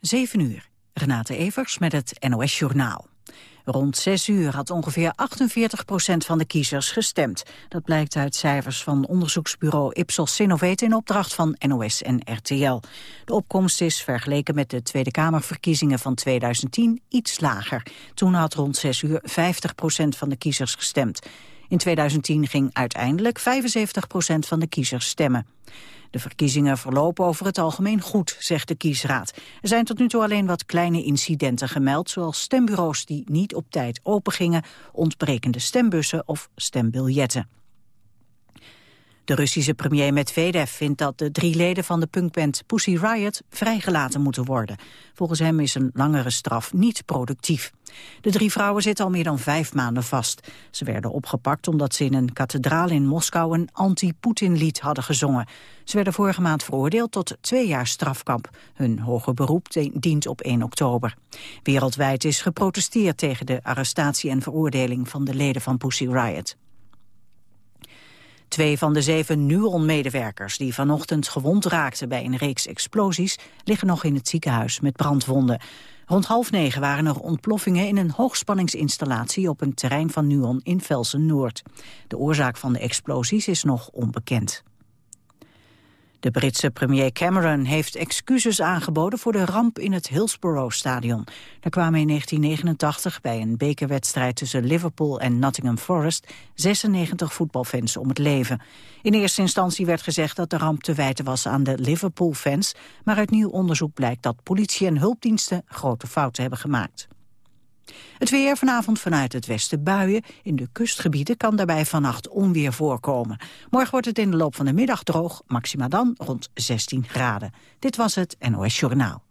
7 uur. Renate Evers met het NOS Journaal. Rond 6 uur had ongeveer 48 procent van de kiezers gestemd. Dat blijkt uit cijfers van onderzoeksbureau Ipsos Sinovate in opdracht van NOS en RTL. De opkomst is vergeleken met de Tweede Kamerverkiezingen van 2010 iets lager. Toen had rond 6 uur 50 procent van de kiezers gestemd. In 2010 ging uiteindelijk 75 procent van de kiezers stemmen. De verkiezingen verlopen over het algemeen goed, zegt de kiesraad. Er zijn tot nu toe alleen wat kleine incidenten gemeld... zoals stembureaus die niet op tijd opengingen... ontbrekende stembussen of stembiljetten. De Russische premier Medvedev vindt dat de drie leden van de punkband Pussy Riot vrijgelaten moeten worden. Volgens hem is een langere straf niet productief. De drie vrouwen zitten al meer dan vijf maanden vast. Ze werden opgepakt omdat ze in een kathedraal in Moskou een anti-Poetin-lied hadden gezongen. Ze werden vorige maand veroordeeld tot twee jaar strafkamp. Hun hoger beroep dient op 1 oktober. Wereldwijd is geprotesteerd tegen de arrestatie en veroordeling van de leden van Pussy Riot. Twee van de zeven Nuon-medewerkers die vanochtend gewond raakten bij een reeks explosies liggen nog in het ziekenhuis met brandwonden. Rond half negen waren er ontploffingen in een hoogspanningsinstallatie op een terrein van Nuon in Velsen-Noord. De oorzaak van de explosies is nog onbekend. De Britse premier Cameron heeft excuses aangeboden voor de ramp in het Hillsborough-stadion. Daar kwamen in 1989 bij een bekerwedstrijd tussen Liverpool en Nottingham Forest 96 voetbalfans om het leven. In eerste instantie werd gezegd dat de ramp te wijten was aan de Liverpool-fans, maar uit nieuw onderzoek blijkt dat politie en hulpdiensten grote fouten hebben gemaakt. Het weer vanavond vanuit het westen buien. In de kustgebieden kan daarbij vannacht onweer voorkomen. Morgen wordt het in de loop van de middag droog, maxima dan rond 16 graden. Dit was het NOS Journaal.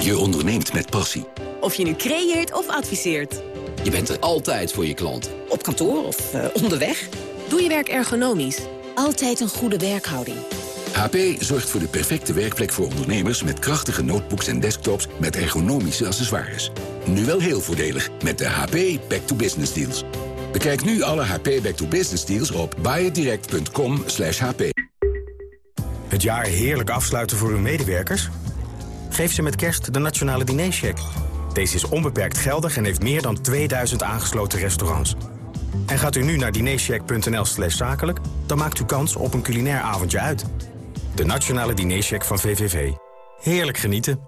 Je onderneemt met passie. Of je nu creëert of adviseert. Je bent er altijd voor je klant. Op kantoor of uh, onderweg. Doe je werk ergonomisch. Altijd een goede werkhouding. HP zorgt voor de perfecte werkplek voor ondernemers... met krachtige notebooks en desktops met ergonomische accessoires. Nu wel heel voordelig met de HP Back to Business Deals. Bekijk nu alle HP Back to Business Deals op buyitdirect.com hp. Het jaar heerlijk afsluiten voor uw medewerkers? Geef ze met kerst de Nationale Dinercheck. Deze is onbeperkt geldig en heeft meer dan 2000 aangesloten restaurants. En gaat u nu naar dinercheck.nl slash zakelijk... dan maakt u kans op een culinair avondje uit... De Nationale Dinercheck van VVV. Heerlijk genieten.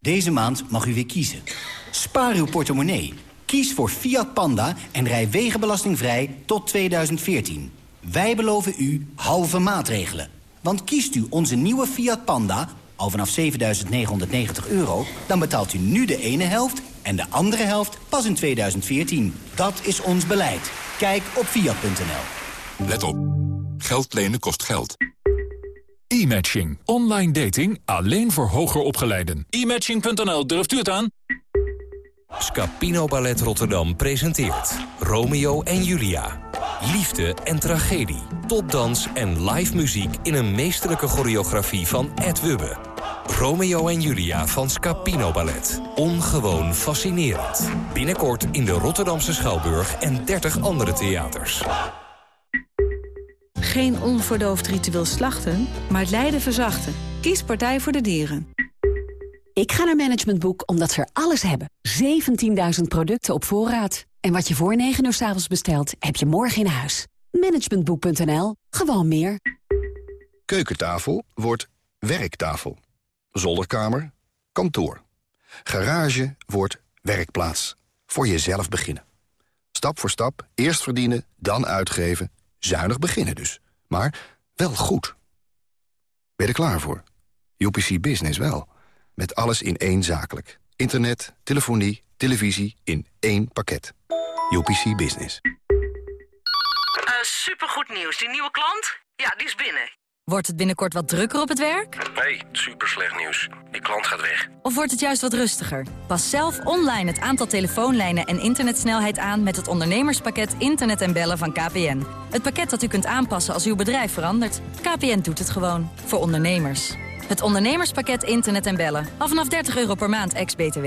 Deze maand mag u weer kiezen. Spaar uw portemonnee. Kies voor Fiat Panda en rij wegenbelastingvrij tot 2014. Wij beloven u halve maatregelen. Want kiest u onze nieuwe Fiat Panda, al vanaf 7.990 euro... dan betaalt u nu de ene helft en de andere helft pas in 2014. Dat is ons beleid. Kijk op Fiat.nl. Let op. Geld lenen kost geld. E-matching. Online dating alleen voor hoger opgeleiden. E-matching.nl, durft u het aan? Scapino Ballet Rotterdam presenteert Romeo en Julia. Liefde en tragedie, topdans en live muziek in een meesterlijke choreografie van Ed Wubbe. Romeo en Julia van Scapino Ballet. Ongewoon fascinerend. Binnenkort in de Rotterdamse Schouwburg en 30 andere theaters. Geen onverdoofd ritueel slachten, maar het lijden verzachten. Kies Partij voor de Dieren. Ik ga naar Management Boek omdat ze er alles hebben. 17.000 producten op voorraad. En wat je voor 9 uur s avonds bestelt, heb je morgen in huis. Managementboek.nl. Gewoon meer. Keukentafel wordt werktafel. Zolderkamer, kantoor. Garage wordt werkplaats. Voor jezelf beginnen. Stap voor stap, eerst verdienen, dan uitgeven Zuinig beginnen dus. Maar wel goed. Ben je er klaar voor? UPC Business wel. Met alles in één zakelijk. Internet, telefonie, televisie in één pakket. UPC Business. Uh, supergoed nieuws. Die nieuwe klant? Ja, die is binnen. Wordt het binnenkort wat drukker op het werk? Nee, super slecht nieuws. Die klant gaat weg. Of wordt het juist wat rustiger? Pas zelf online het aantal telefoonlijnen en internetsnelheid aan... met het ondernemerspakket Internet en Bellen van KPN. Het pakket dat u kunt aanpassen als uw bedrijf verandert. KPN doet het gewoon. Voor ondernemers. Het ondernemerspakket Internet en Bellen. Al vanaf 30 euro per maand, ex-BTW.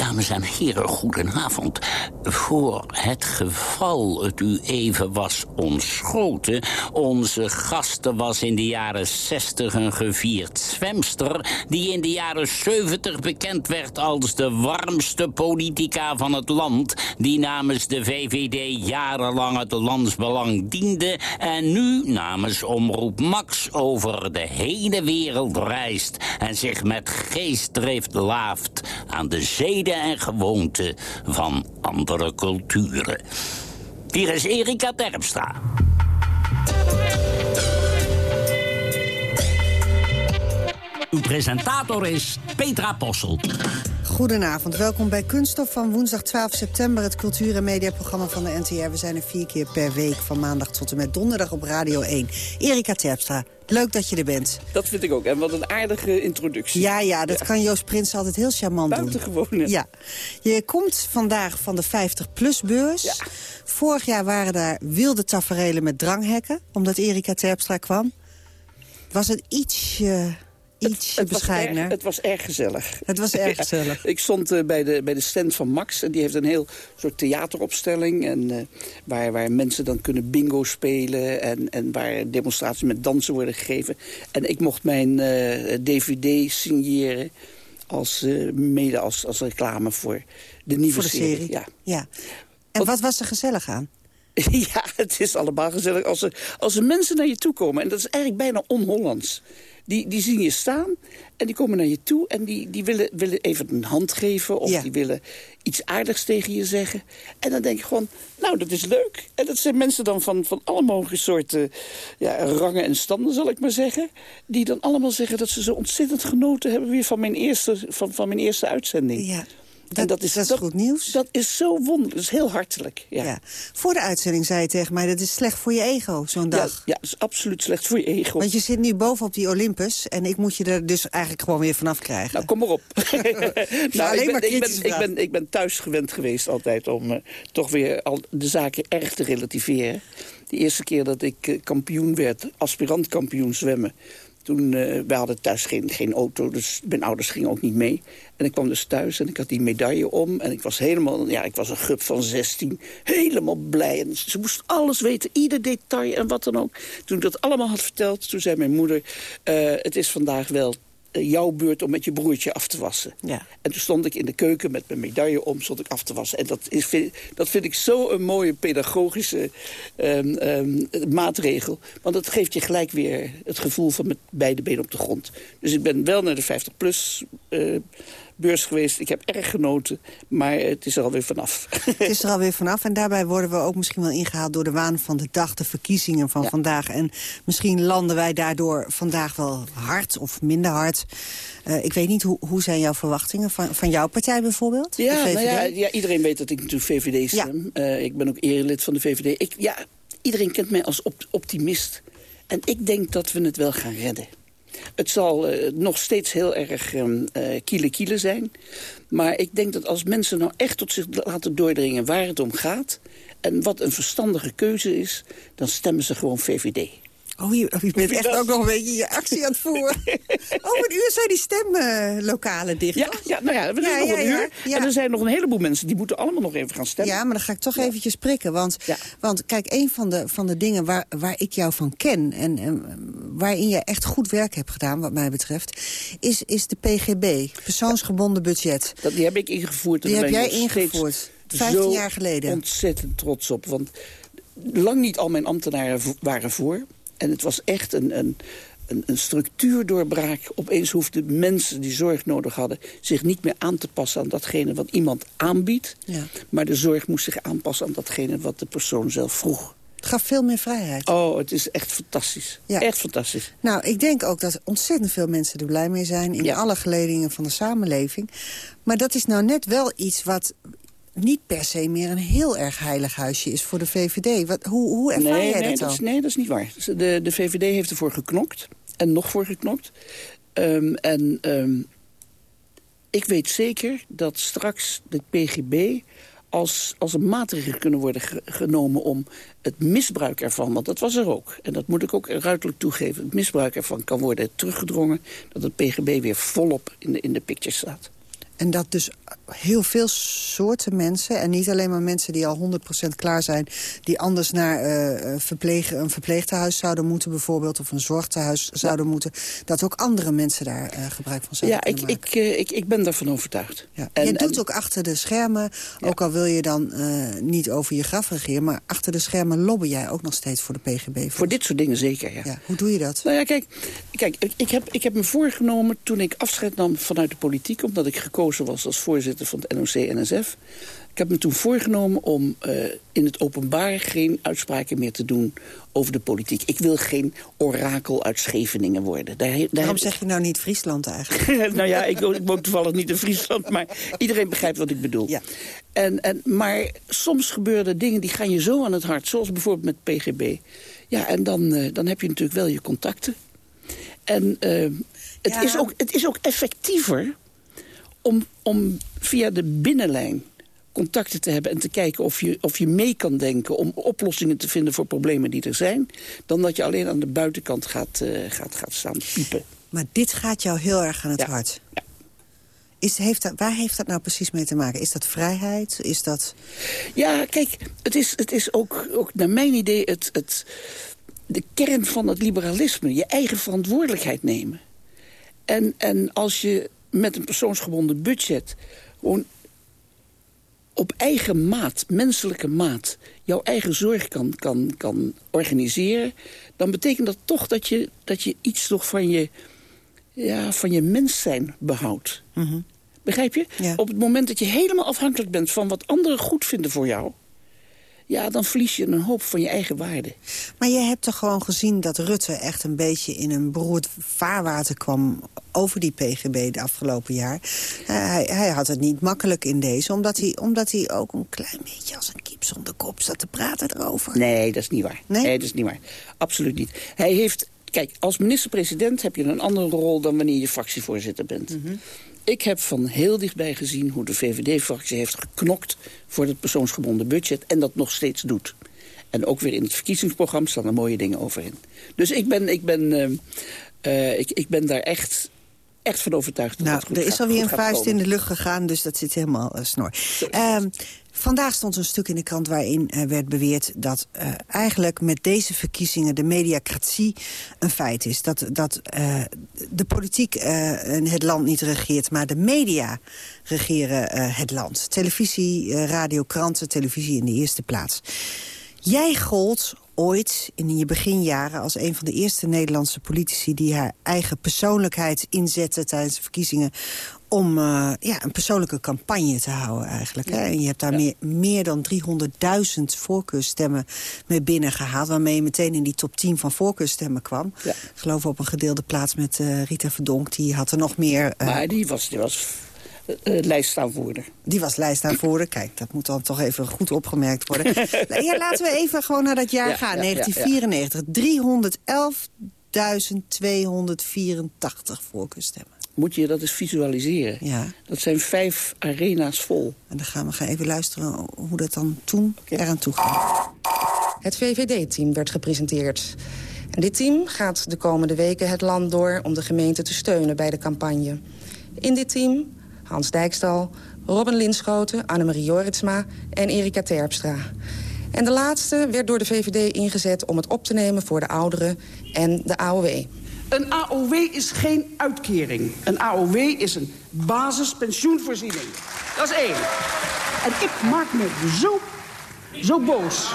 Dames en heren, goedenavond. Voor het geval het u even was ontschoten... onze gasten was in de jaren 60 een gevierd zwemster... die in de jaren 70 bekend werd als de warmste politica van het land... die namens de VVD jarenlang het landsbelang diende... en nu namens Omroep Max over de hele wereld reist... en zich met geestdrift laaft aan de zeden en gewoonten van andere culturen. Hier is Erika Terpstra. Uw presentator is Petra Possel. Goedenavond, welkom bij Kunststof van woensdag 12 september... het cultuur- en mediaprogramma van de NTR. We zijn er vier keer per week, van maandag tot en met donderdag op Radio 1. Erika Terpstra, leuk dat je er bent. Dat vind ik ook, en wat een aardige introductie. Ja, ja, dat kan Joost Prins altijd heel charmant doen. Buitengewoon, Ja. Je komt vandaag van de 50-plus-beurs. Ja. Vorig jaar waren daar wilde taferelen met dranghekken... omdat Erika Terpstra kwam. Was het ietsje het, was bescheidener. erg, het was erg gezellig. Het was erg gezellig. ik stond uh, bij, de, bij de stand van Max. En die heeft een heel soort theateropstelling. En, uh, waar, waar mensen dan kunnen bingo spelen. En, en waar demonstraties met dansen worden gegeven. En ik mocht mijn uh, dvd signeren. Als, mede als, als reclame voor de nieuwe voor de serie. serie. Ja. ja. En wat was er gezellig aan? Ja, het is allemaal gezellig. Als er, als er mensen naar je toe komen, en dat is eigenlijk bijna on-Hollands... Die, die zien je staan en die komen naar je toe... en die, die willen, willen even een hand geven of ja. die willen iets aardigs tegen je zeggen. En dan denk je gewoon, nou, dat is leuk. En dat zijn mensen dan van, van alle mogelijke soorten ja, rangen en standen, zal ik maar zeggen... die dan allemaal zeggen dat ze zo ontzettend genoten hebben... weer van mijn eerste, van, van mijn eerste uitzending. Ja. Dat, en dat is, dat is goed nieuws. Dat is zo wonderlijk. Dat is heel hartelijk. Ja. ja. Voor de uitzending zei je tegen mij, dat is slecht voor je ego, zo'n dag. Ja, ja, dat is absoluut slecht voor je ego. Want je zit nu boven op die Olympus en ik moet je er dus eigenlijk gewoon weer vanaf krijgen. Nou, kom maar op. nou, alleen ik, ben, maar ik, ben, ik, ben, ik ben thuis gewend geweest altijd om uh, toch weer al de zaken erg te relativeren. De eerste keer dat ik uh, kampioen werd, aspirant kampioen zwemmen... Toen, uh, we hadden thuis geen, geen auto, dus mijn ouders gingen ook niet mee. En ik kwam dus thuis en ik had die medaille om. En ik was helemaal, ja, ik was een gup van 16. Helemaal blij. En ze moest alles weten, ieder detail en wat dan ook. Toen ik dat allemaal had verteld, toen zei mijn moeder... Uh, het is vandaag wel jouw beurt om met je broertje af te wassen. Ja. En toen stond ik in de keuken met mijn medaille om, stond ik af te wassen. En dat, is, dat vind ik zo een mooie pedagogische um, um, maatregel. Want dat geeft je gelijk weer het gevoel van met beide benen op de grond. Dus ik ben wel naar de 50-plus uh, beurs geweest. Ik heb erg genoten, maar het is er alweer vanaf. Het is er alweer vanaf en daarbij worden we ook misschien wel ingehaald... door de waan van de dag, de verkiezingen van ja. vandaag. En misschien landen wij daardoor vandaag wel hard of minder hard. Uh, ik weet niet, hoe, hoe zijn jouw verwachtingen van, van jouw partij bijvoorbeeld? Ja, nou ja, ja, iedereen weet dat ik natuurlijk VVD stem. Ja. Uh, ik ben ook erelid van de VVD. Ik, ja, iedereen kent mij als op, optimist. En ik denk dat we het wel gaan redden. Het zal uh, nog steeds heel erg um, uh, zijn. Maar ik denk dat als mensen nou echt tot zich laten doordringen waar het om gaat... en wat een verstandige keuze is, dan stemmen ze gewoon VVD. Oh, je, je bent echt ook nog een beetje je actie aan het voeren. Over een uur zijn die stemlokalen dicht, ja, ja, nou ja, we ja, nog ja, een uur. Ja, en er zijn nog een heleboel mensen die moeten allemaal nog even gaan stemmen. Ja, maar dan ga ik toch eventjes prikken. Want, want kijk, een van de, van de dingen waar, waar ik jou van ken... En, en waarin je echt goed werk hebt gedaan, wat mij betreft... is, is de PGB, persoonsgebonden budget. Dat, die heb ik ingevoerd. Die heb jij ingevoerd, 15 jaar geleden. ontzettend trots op, want lang niet al mijn ambtenaren waren voor... En het was echt een, een, een, een structuurdoorbraak. Opeens hoefden mensen die zorg nodig hadden... zich niet meer aan te passen aan datgene wat iemand aanbiedt. Ja. Maar de zorg moest zich aanpassen aan datgene wat de persoon zelf vroeg. Het gaf veel meer vrijheid. Oh, het is echt fantastisch. Ja. Echt fantastisch. Nou, ik denk ook dat ontzettend veel mensen er blij mee zijn... in ja. alle geledingen van de samenleving. Maar dat is nou net wel iets wat niet per se meer een heel erg heilig huisje is voor de VVD. Wat, hoe, hoe ervaar nee, jij nee, dat dan? Dat is, nee, dat is niet waar. De, de VVD heeft ervoor geknokt. En nog voor geknokt. Um, en um, ik weet zeker dat straks de PGB als, als een maatregel kunnen worden genomen om het misbruik ervan... want dat was er ook, en dat moet ik ook ruidelijk toegeven... het misbruik ervan kan worden teruggedrongen... dat het PGB weer volop in de, in de picture staat. En dat dus heel veel soorten mensen... en niet alleen maar mensen die al 100% klaar zijn... die anders naar uh, verpleeg, een verpleegtehuis zouden moeten bijvoorbeeld... of een zorgtehuis zouden moeten... dat ook andere mensen daar uh, gebruik van zouden ja, ik, ik, uh, ik, ik ben daarvan overtuigd. Ja. En, je doet ook achter de schermen, ja. ook al wil je dan niet over je graf regeren... maar achter de schermen lobby jij ook nog steeds voor de PGB. Voor dit soort dingen zeker, ja. ja. Hoe doe je dat? Nou ja, kijk, kijk ik, heb, ik heb me voorgenomen toen ik afscheid nam vanuit de politiek... omdat ik gekozen was als voorzitter van het NOC-NSF. Ik heb me toen voorgenomen om uh, in het openbaar geen uitspraken meer te doen over de politiek. Ik wil geen orakel uit Scheveningen worden. Daar, daar Waarom zeg je nou niet Friesland eigenlijk? nou ja, ik, ik woon toevallig niet in Friesland, maar iedereen begrijpt wat ik bedoel. Ja. En, en, maar soms gebeuren dingen die gaan je zo aan het hart, zoals bijvoorbeeld met PGB. Ja, en dan, uh, dan heb je natuurlijk wel je contacten. En uh, het, ja. is ook, het is ook effectiever om, om via de binnenlijn contacten te hebben en te kijken of je, of je mee kan denken... om oplossingen te vinden voor problemen die er zijn... dan dat je alleen aan de buitenkant gaat, uh, gaat, gaat staan piepen. Maar dit gaat jou heel erg aan het ja. hart. Ja. Is, heeft dat, waar heeft dat nou precies mee te maken? Is dat vrijheid? Is dat... Ja, kijk, het is, het is ook, ook naar mijn idee het, het, de kern van het liberalisme. Je eigen verantwoordelijkheid nemen. En, en als je met een persoonsgebonden budget... gewoon op eigen maat, menselijke maat... jouw eigen zorg kan, kan, kan organiseren... dan betekent dat toch dat je, dat je iets nog van je, ja, van je mens zijn behoudt. Mm -hmm. Begrijp je? Ja. Op het moment dat je helemaal afhankelijk bent... van wat anderen goed vinden voor jou ja, dan verlies je een hoop van je eigen waarde. Maar je hebt toch gewoon gezien dat Rutte echt een beetje in een beroerd vaarwater kwam over die PGB de afgelopen jaar. hij, hij, had het niet makkelijk in deze, omdat hij, omdat hij ook een klein beetje als een kip zonder kop zat te praten erover. Nee, dat is niet waar. Nee? nee dat is niet waar. Absoluut niet. Hij heeft, kijk, als minister-president heb je een andere rol dan wanneer je fractievoorzitter bent. Mm -hmm. Ik heb van heel dichtbij gezien hoe de VVD-fractie heeft geknokt... voor het persoonsgebonden budget en dat nog steeds doet. En ook weer in het verkiezingsprogramma staan er mooie dingen over in. Dus ik ben, ik ben, uh, uh, ik, ik ben daar echt, echt van overtuigd. Dat nou, goed er is gaat, alweer een vuist in de lucht gegaan, dus dat zit helemaal uh, snor. Um, Vandaag stond een stuk in de krant waarin uh, werd beweerd dat uh, eigenlijk met deze verkiezingen de mediacratie een feit is. Dat, dat de politiek het land niet regeert, maar de media regeren het land. Televisie, radio, kranten, televisie in de eerste plaats. Jij gold ooit in je beginjaren als een van de eerste Nederlandse politici... die haar eigen persoonlijkheid inzette tijdens de verkiezingen om uh, ja, een persoonlijke campagne te houden eigenlijk. Hè? En je hebt daar ja. meer, meer dan 300.000 voorkeurstemmen mee binnengehaald... waarmee je meteen in die top 10 van voorkeurstemmen kwam. Ja. Ik geloof op een gedeelde plaats met uh, Rita Verdonk. Die had er nog meer... Uh, maar die was, die was lijstaanvoerder. Die was lijstaanvoerder. Kijk, dat moet dan toch even goed opgemerkt worden. ja, laten we even gewoon naar dat jaar Ja, gaan. ja, ja, 1994. 311.284 voorkeurstemmen. Moet je dat eens visualiseren. Ja. Dat zijn vijf arena's vol. En dan gaan we gaan even luisteren hoe dat dan toen okay. eraan toe ging. Het VVD-team werd gepresenteerd. En dit team gaat de komende weken het land door om de gemeente te steunen bij de campagne. In dit team Hans Dijkstal, Robin Linschoten, Annemarie Joritsma en Erika Terpstra. En de laatste werd door de VVD ingezet om het op te nemen voor de ouderen en de AOW. Een AOW is geen uitkering. Een AOW is een basispensioenvoorziening. Dat is één. En ik maak me zo, zo boos.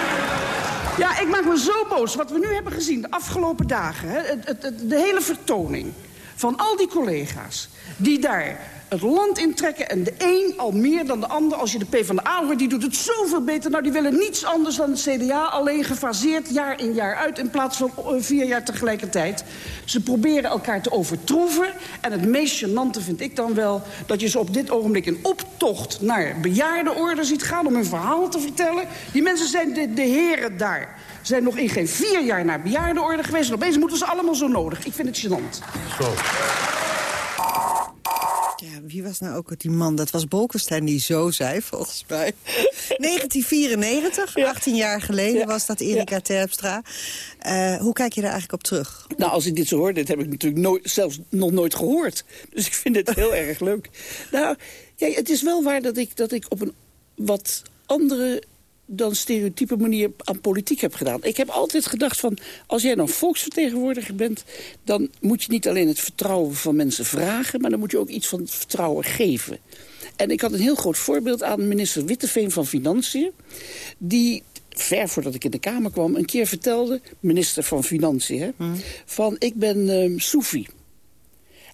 ja, ik maak me zo boos. Wat we nu hebben gezien de afgelopen dagen. Hè, het, het, de hele vertoning van al die collega's die daar het land intrekken. En de een al meer dan de ander. Als je de PvdA hoort, die doet het zoveel beter. Nou, die willen niets anders dan het CDA. Alleen gefaseerd jaar in jaar uit in plaats van uh, vier jaar tegelijkertijd. Ze proberen elkaar te overtroeven. En het meest gênante vind ik dan wel... dat je ze op dit ogenblik in optocht naar bejaardenorde ziet gaan... om hun verhaal te vertellen. Die mensen zijn de, de heren daar zijn nog in geen vier jaar naar bejaardenorde geweest. En opeens moeten ze allemaal zo nodig. Ik vind het gênant. Zo. Ja, wie was nou ook die man? Dat was Bolkestein die zo zei, volgens mij. 1994, 18 jaar geleden was dat Erika ja. Terpstra. Uh, hoe kijk je daar eigenlijk op terug? Nou, als ik dit zo hoor, dit heb ik natuurlijk nooit, zelfs nog nooit gehoord. Dus ik vind het heel erg leuk. Nou, ja, het is wel waar dat ik, dat ik op een wat andere dan stereotype manier aan politiek heb gedaan. Ik heb altijd gedacht van, als jij nou volksvertegenwoordiger bent... dan moet je niet alleen het vertrouwen van mensen vragen... maar dan moet je ook iets van het vertrouwen geven. En ik had een heel groot voorbeeld aan minister Witteveen van Financiën... die ver voordat ik in de Kamer kwam, een keer vertelde... minister van Financiën, hè, hmm. van ik ben Soefi.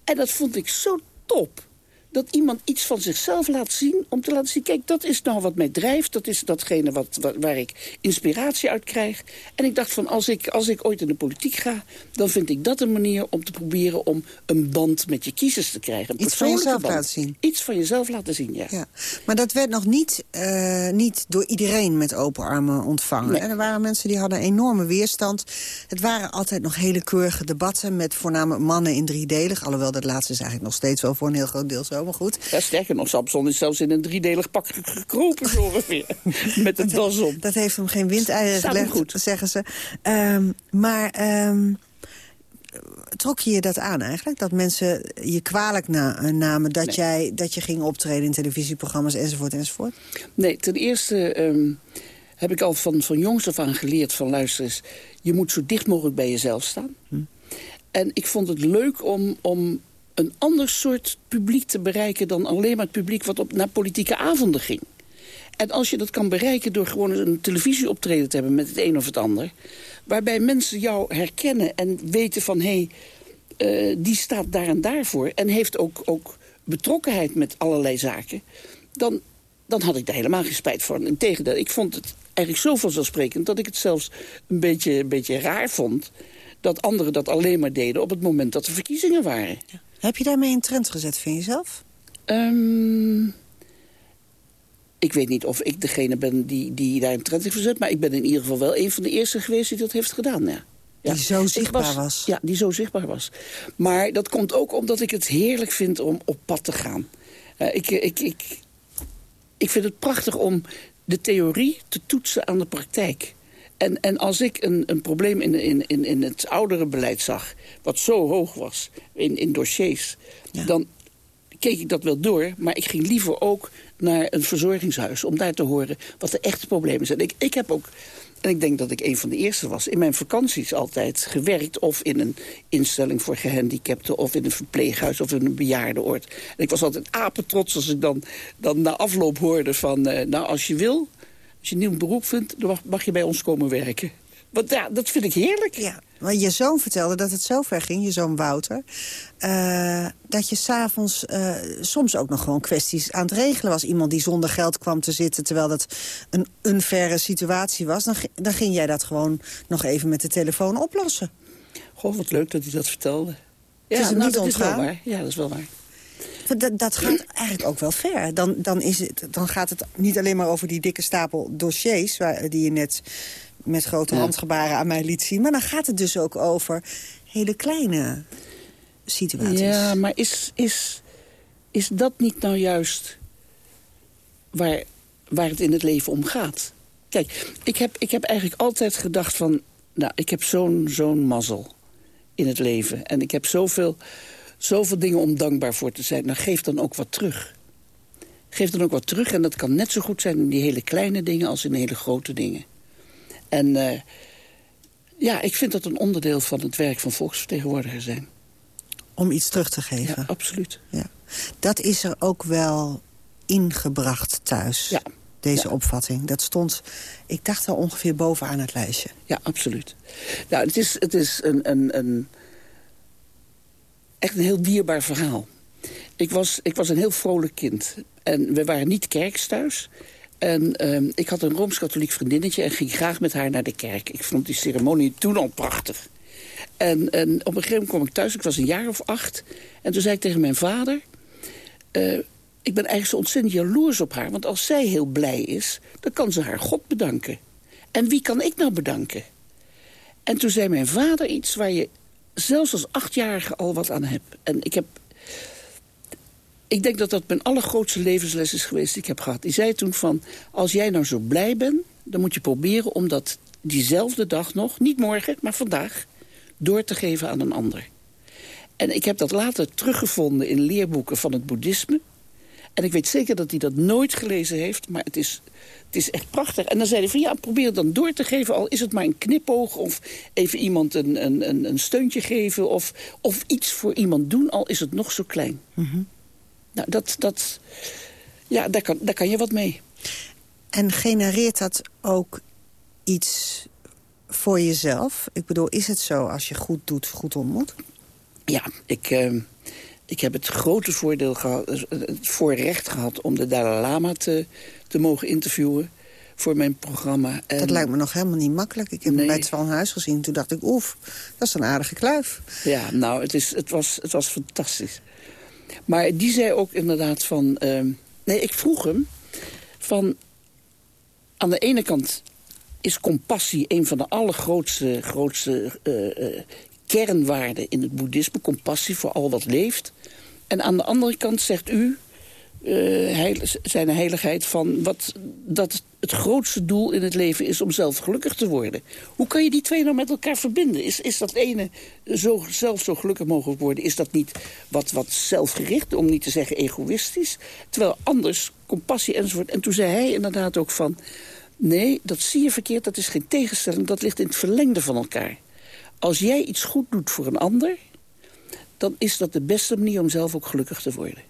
En dat vond ik zo top dat iemand iets van zichzelf laat zien... om te laten zien, kijk, dat is nou wat mij drijft. Dat is datgene wat, waar ik inspiratie uit krijg. En ik dacht van, als ik, als ik ooit in de politiek ga... dan vind ik dat een manier om te proberen... om een band met je kiezers te krijgen. Iets van jezelf laten zien. Iets van jezelf laten zien, ja. ja. Maar dat werd nog niet, uh, niet door iedereen met open armen ontvangen. En er waren mensen die hadden enorme weerstand. Het waren altijd nog hele keurige debatten... met voornamelijk mannen in driedelig. Alhoewel dat laatste is eigenlijk nog steeds wel voor een heel groot deel zo maar goed. Ja, sterker nog, Samson is zelfs in een driedelig pak gekropen, zo ongeveer. Met een das om. Dat heeft hem geen windeieren gelegd, goed. zeggen ze. Um, maar... Um, trok je je dat aan eigenlijk? Dat mensen je kwalijk na, namen dat, jij, dat je ging optreden in televisieprogramma's enzovoort enzovoort? Nee, ten eerste um, heb ik al van, van jongs af aan geleerd van luister eens... je moet zo dicht mogelijk bij jezelf staan. Hm. En ik vond het leuk om, om een ander soort publiek te bereiken... dan alleen maar het publiek wat op, naar politieke avonden ging. En als je dat kan bereiken door gewoon een televisieoptreden te hebben... met het een of het ander... waarbij mensen jou herkennen en weten van... hé, hey, uh, die staat daar en daarvoor... en heeft ook, ook betrokkenheid met allerlei zaken... dan, dan had ik daar helemaal geen spijt van. Integendeel, ik vond het eigenlijk zo vanzelfsprekend... dat ik het zelfs een beetje, een beetje raar vond... dat anderen dat alleen maar deden op het moment dat er verkiezingen waren. Heb je daarmee een trend gezet, vind je zelf? Um, ik weet niet of ik degene ben die, die daar een trend heeft gezet... maar ik ben in ieder geval wel een van de eerste geweest die dat heeft gedaan, ja. Die zo zichtbaar was, Ja, die zo zichtbaar was. Maar dat komt ook omdat ik het heerlijk vind om op pad te gaan. Uh, ik, ik, ik, ik vind het prachtig om de theorie te toetsen aan de praktijk. En, en als ik een, een probleem in, in, in, in het oudere beleid zag... wat zo hoog was in, in dossiers... dan keek ik dat wel door, maar ik ging liever ook naar een verzorgingshuis... om daar te horen wat de echte problemen zijn. Ik, ik heb ook, en ik denk dat ik een van de eerste was... in mijn vakanties altijd gewerkt of in een instelling voor gehandicapten... of in een verpleeghuis of in een bejaardenoord. En ik was altijd apetrots als ik dan, dan na afloop hoorde van... Uh, nou, als je wil, als je een nieuw beroep vindt, dan mag, je bij ons komen werken. Want ja, dat vind ik heerlijk. Ja, maar je zoon vertelde dat het zo ver ging, je zoon Wouter... Uh, dat je s'avonds uh, soms ook nog gewoon kwesties aan het regelen was. Iemand die zonder geld kwam te zitten terwijl dat een unfaire situatie was... Dan, dan ging jij dat gewoon nog even met de telefoon oplossen. Goh, wat leuk dat hij dat vertelde. Ja, het is nou, niet dat is wel waar. Ja, dat is wel waar. Dat, dat gaat eigenlijk ook wel ver. Dan, dan, is het, dan gaat het niet alleen maar over die dikke stapel dossiers... Waar, die je net met grote handgebaren aan mij liet zien... maar dan gaat het dus ook over hele kleine situaties. Ja, maar is, is, is dat niet nou juist waar, waar het in het leven om gaat? Kijk, ik heb, ik heb eigenlijk altijd gedacht van... nou, ik heb zo'n zo'n mazzel in het leven. En ik heb zoveel zoveel dingen om dankbaar voor te zijn. Nou, geef dan ook wat terug. Geef dan ook wat terug en dat kan net zo goed zijn in die hele kleine dingen... als in hele grote dingen. En uh, ja, ik vind dat een onderdeel van het werk van volksvertegenwoordiger zijn. Om iets terug te geven? Ja, absoluut. Ja. Dat is er ook wel ingebracht thuis, ja. deze opvatting. Dat stond, ik dacht al ongeveer bovenaan het lijstje. Ja, absoluut. Nou, het is, het is een... een, een echt een heel dierbaar verhaal. Ik was, ik was een heel vrolijk kind. En we waren niet kerks thuis. En uh, ik had een Rooms-Katholiek vriendinnetje... en ging graag met haar naar de kerk. Ik vond die ceremonie toen al prachtig. En, en op een gegeven moment kwam ik thuis, ik was een jaar of acht. En toen zei ik tegen mijn vader... Uh, ik ben eigenlijk zo ontzettend jaloers op haar. Want als zij heel blij is, dan kan ze haar God bedanken. En wie kan ik nou bedanken? En toen zei mijn vader iets waar je zelfs als achtjarige al wat aan heb. En ik heb... ik denk dat dat mijn allergrootste levensles is geweest die ik heb gehad. Die zei toen van, als jij nou zo blij bent... dan moet je proberen om dat diezelfde dag nog, niet morgen, maar vandaag... door te geven aan een ander. En ik heb dat later teruggevonden in leerboeken van het boeddhisme. En ik weet zeker dat hij dat nooit gelezen heeft, maar het is, het is echt prachtig. En dan zei hij van ja, probeer het dan door te geven, al is het maar een knipoog... of even iemand een, een, een steuntje geven of, of iets voor iemand doen, al is het nog zo klein. Mhm. Nou, dat, dat, ja, daar kan, daar kan je wat mee. En genereert dat ook iets voor jezelf? Ik bedoel, is het zo als je goed doet, goed ontmoet? Ja, ik, uh, ik heb het grote voordeel gehad, eh, het voorrecht gehad om de Dalai Lama te, te mogen interviewen voor mijn programma. En... Dat lijkt me nog helemaal niet makkelijk. Ik heb hem bij het Huis gezien. Toen dacht ik, oef, dat is een aardige kluif. Ja, nou, het, is, het, was, het was fantastisch. Maar die zei ook inderdaad van... Uh, nee, ik vroeg hem van... Aan de ene kant is compassie een van de allergrootste grootste, uh, kernwaarden in het boeddhisme. Compassie voor al wat leeft. En aan de andere kant zegt u, uh, zijn heiligheid... Van wat, dat het grootste doel in het leven is om zelf gelukkig te worden. Hoe kan je die twee nou met elkaar verbinden? Is, is dat ene zo, zelf zo gelukkig mogelijk worden... is dat niet wat, wat zelfgericht, om niet te zeggen egoïstisch? Terwijl anders, compassie enzovoort. En toen zei hij inderdaad ook van... nee, dat zie je verkeerd, dat is geen tegenstelling... dat ligt in het verlengde van elkaar als jij iets goed doet voor een ander... dan is dat de beste manier om zelf ook gelukkig te worden.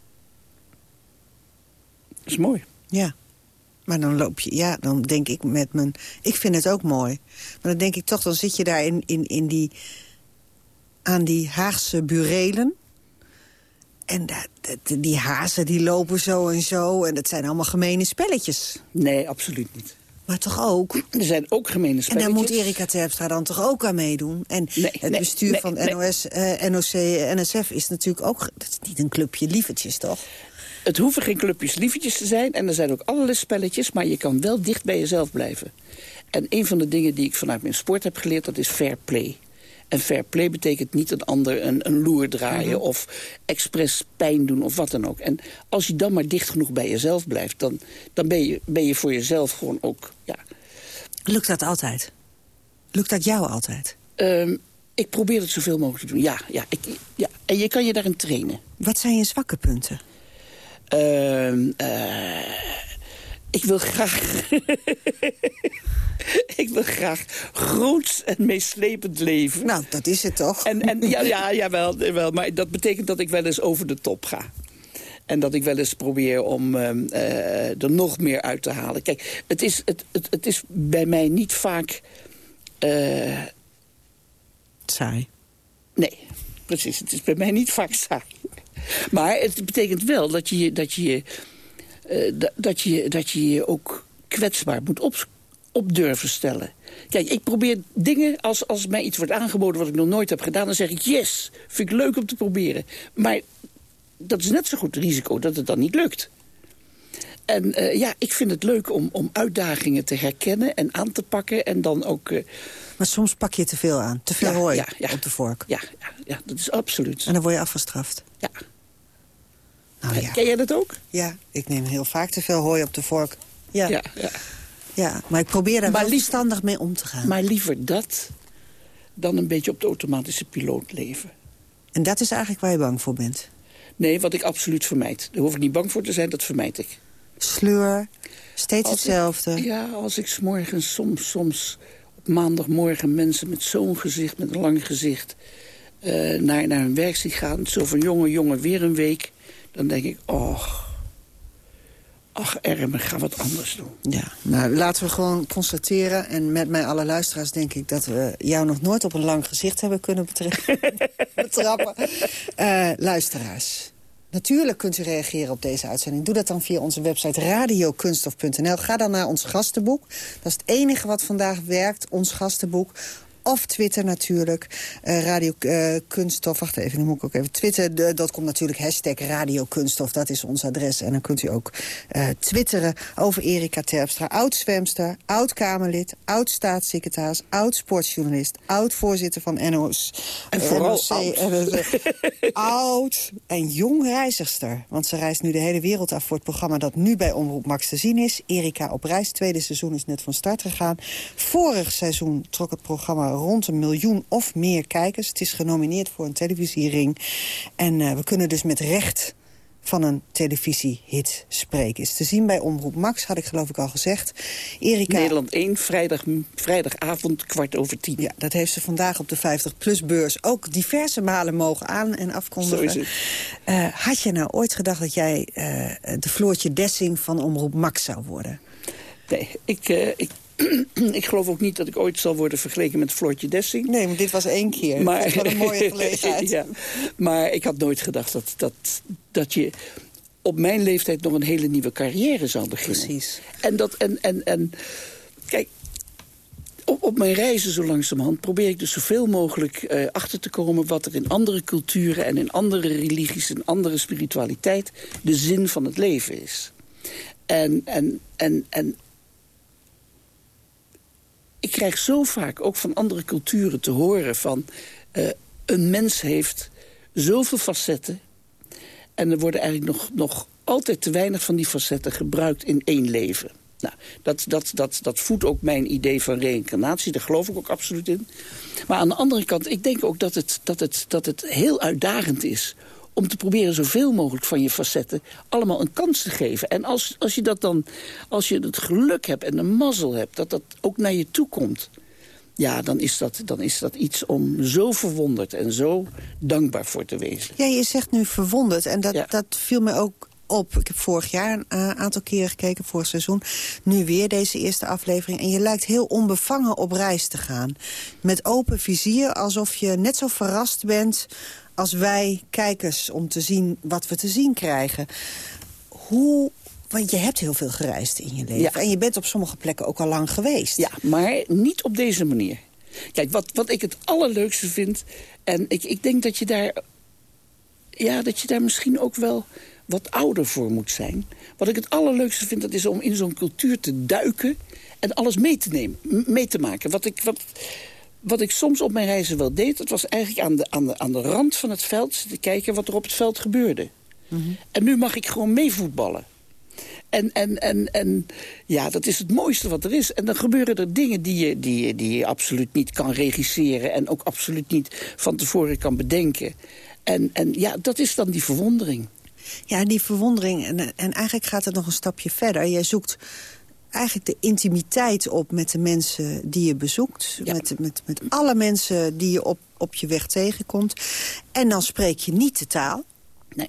Dat is mooi. Ja. Maar dan loop je, ja, dan denk ik met mijn... Ik vind het ook mooi. Maar dan denk ik toch, dan zit je daar in, in, in die... aan die Haagse burelen. En dat, die hazen die lopen zo en zo. En dat zijn allemaal gemene spelletjes. Nee, absoluut niet. Maar toch ook? Er zijn ook gemene spelletjes. En daar moet Erika Terpstra dan toch ook aan meedoen? En het bestuur van NOS, uh, NOC, NSF is natuurlijk ook... Dat is niet een clubje lievertjes, toch? Het hoeven geen clubjes lievertjes te zijn. En er zijn ook allerlei spelletjes. Maar je kan wel dicht bij jezelf blijven. En een van de dingen die ik vanuit mijn sport heb geleerd... dat is fair play. En fair play betekent niet een ander een, een loer draaien... Mhm. of expres pijn doen of wat dan ook. En als je dan maar dicht genoeg bij jezelf blijft... dan, dan ben, je, ben je voor jezelf gewoon ook... Ja. Lukt dat altijd? Lukt dat jou altijd? Um, ik probeer het zoveel mogelijk te doen, ja. ja, ik, ja. En je kan je daarin trainen. Wat zijn je zwakke punten? Uh, uh, ik wil graag... ik wil graag groots en meeslepend leven. Nou, dat is het toch? En, en, ja, ja, jawel, wel, maar dat betekent dat ik wel eens over de top ga. En dat ik wel eens probeer om uh, er nog meer uit te halen. Kijk, het is, het, het, het is bij mij niet vaak... Uh, saai. Nee, precies. Het is bij mij niet vaak saai. Maar het betekent wel dat je dat je, uh, dat je, dat je je ook kwetsbaar moet op, op durven stellen. Kijk, ik probeer dingen, als, als mij iets wordt aangeboden wat ik nog nooit heb gedaan... dan zeg ik, yes, vind ik leuk om te proberen. Maar dat is net zo goed risico dat het dan niet lukt. En uh, ja, ik vind het leuk om, om uitdagingen te herkennen en aan te pakken. En dan ook... Uh... Maar soms pak je te veel aan. Te veel ja, hooi ja, ja. op de vork. Ja, ja, ja, dat is absoluut. En dan word je afgestraft. Ja. Nou, ja. Ken jij dat ook? Ja, ik neem heel vaak te veel hooi op de vork. Ja, ja, ja. maar ik probeer daar maar wel verstandig mee om te gaan. Maar liever dat dan een beetje op de automatische piloot leven. En dat is eigenlijk waar je bang voor bent? Nee, wat ik absoluut vermijd. Daar hoef ik niet bang voor te zijn, dat vermijd ik. Sleur, steeds hetzelfde. ja, als ik morgens soms, soms op maandagmorgen mensen met zo'n gezicht, met een lang gezicht... Uh, naar, naar hun werk zie gaan, zo van jongen, jongen, weer een week... dan denk ik, och, ach Erme, ga wat anders doen. Ja, nou laten we gewoon constateren... en met mij alle luisteraars denk ik dat we jou nog nooit op een lang gezicht hebben kunnen betrappen. Uh, luisteraars, Natuurlijk kunt u reageren op deze uitzending. Doe dat dan via onze website radiokunstof.nl. Ga dan naar ons gastenboek. Dat is het enige wat vandaag werkt, ons gastenboek Of Twitter natuurlijk. Uh, Radio uh, Kunststof, wacht even, nu moet ik ook even. Twitter, dat komt natuurlijk hashtag Radio Kunststof. Dat is ons adres. En dan kunt u ook uh, twitteren over Erika Terpstra. Oud-zwemster, oud-Kamerlid, oud-staatssecretaris... oud-sportjournalist, oud-voorzitter van NOS. En vooral NOC, oud. oud en jong reizigster. Want ze reist nu de hele wereld af voor het programma... dat nu bij Omroep Max te zien is. Erika op reis, tweede seizoen is net van start gegaan. Vorig seizoen trok het programma rond een miljoen of meer kijkers. Het is genomineerd voor een televisiering. En uh, we kunnen dus met recht van een televisiehit spreken. Is te zien bij Omroep Max, had ik geloof ik al gezegd. Erika... Nederland 1, vrijdag, vrijdagavond, kwart over tien. Ja, dat heeft ze vandaag op de 50PLUS-beurs ook diverse malen mogen aan- en afkondigen. Zo is het. Uh, had je nou ooit gedacht dat jij uh, de Floortje Dessing van Omroep Max zou worden? Nee, ik, uh, ik ik geloof ook niet dat ik ooit zal worden vergeleken met Floortje Dessing. Nee, maar dit was één keer. Maar, dat was een mooie gelegenheid. ja, maar ik had nooit gedacht dat, dat, dat je op mijn leeftijd nog een hele nieuwe carrière zou beginnen. Precies. En, dat, en, en, en kijk, op, op mijn reizen zo langzamerhand probeer ik dus zoveel mogelijk uh, achter te komen... wat er in andere culturen en in andere religies en andere spiritualiteit... de zin van het leven is. En, en, en, en ik krijg zo vaak ook van andere culturen te horen van... Uh, een mens heeft zoveel facetten... en er worden eigenlijk nog, nog altijd te weinig van die facetten gebruikt in één leven. Nou, dat, dat, dat, dat voedt ook mijn idee van reïncarnatie. Daar geloof ik ook absoluut in. Maar aan de andere kant, ik denk ook dat het, dat het, dat het heel uitdagend is om te proberen zoveel mogelijk van je facetten allemaal een kans te geven. En als, als je dat dan, als je het geluk hebt en de mazzel hebt, dat dat ook naar je toe komt. Ja, dan is, dat, dan is dat iets om zo verwonderd en zo dankbaar voor te wezen. Ja, je zegt nu verwonderd. En dat, dat viel me ook op. Ik heb vorig jaar een uh, aantal keren gekeken, vorig seizoen. Nu weer deze eerste aflevering. En je lijkt heel onbevangen op reis te gaan. Met open vizier, alsof je net zo verrast bent als wij kijkers om te zien wat we te zien krijgen. Hoe want je hebt heel veel gereisd in je leven. Ja. En je bent op sommige plekken ook al lang geweest. Ja, maar niet op deze manier. Kijk, wat, wat ik het allerleukste vind... en ik, ik denk dat je daar... ja, dat je daar misschien ook wel wat ouder voor moet zijn. Wat ik het allerleukste vind, dat is om in zo'n cultuur te duiken... en alles mee te nemen, mee te maken. Wat ik... Wat, wat ik soms op mijn reizen wel deed... dat was eigenlijk aan de, aan de, aan de rand van het veld te kijken wat er op het veld gebeurde. Mm -hmm. En nu mag ik gewoon meevoetballen. En, en, en, en ja, dat is het mooiste wat er is. En dan gebeuren er dingen die je, die, je, die je absoluut niet kan regisseren... en ook absoluut niet van tevoren kan bedenken. En, en ja, dat is dan die verwondering. Ja, die verwondering. En, en eigenlijk gaat het nog een stapje verder. Jij zoekt eigenlijk de intimiteit op met de mensen die je bezoekt. Ja. Met, met, met alle mensen die je op, op je weg tegenkomt. En dan spreek je niet de taal. Nee.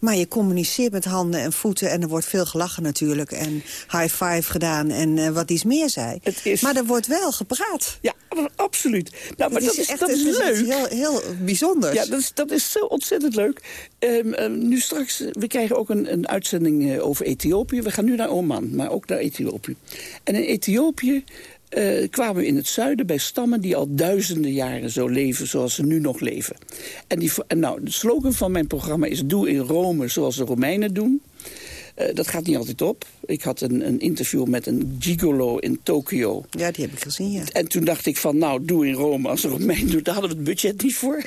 Maar je communiceert met handen en voeten en er wordt veel gelachen natuurlijk. En high five gedaan en uh, wat iets meer zei. Is... Maar er wordt wel gepraat. Ja, absoluut. Nou, maar dat is, echt, dat is leuk. heel, heel bijzonder. Ja, dat is, dat is zo ontzettend leuk. Um, um, nu straks, we krijgen ook een, een uitzending uh, over Ethiopië. We gaan nu naar Oman, maar ook naar Ethiopië. En in Ethiopië uh, kwamen we in het zuiden bij stammen die al duizenden jaren zo leven zoals ze nu nog leven. En, die, nou, de slogan van mijn programma is doe in Rome zoals de Romeinen doen. Uh, dat gaat niet altijd op. Ik had een, een interview met een gigolo in Tokio. Ja, die heb ik gezien, ja. En toen dacht ik van, nou, doe in Rome als een Romein doet. Daar hadden we het budget niet voor.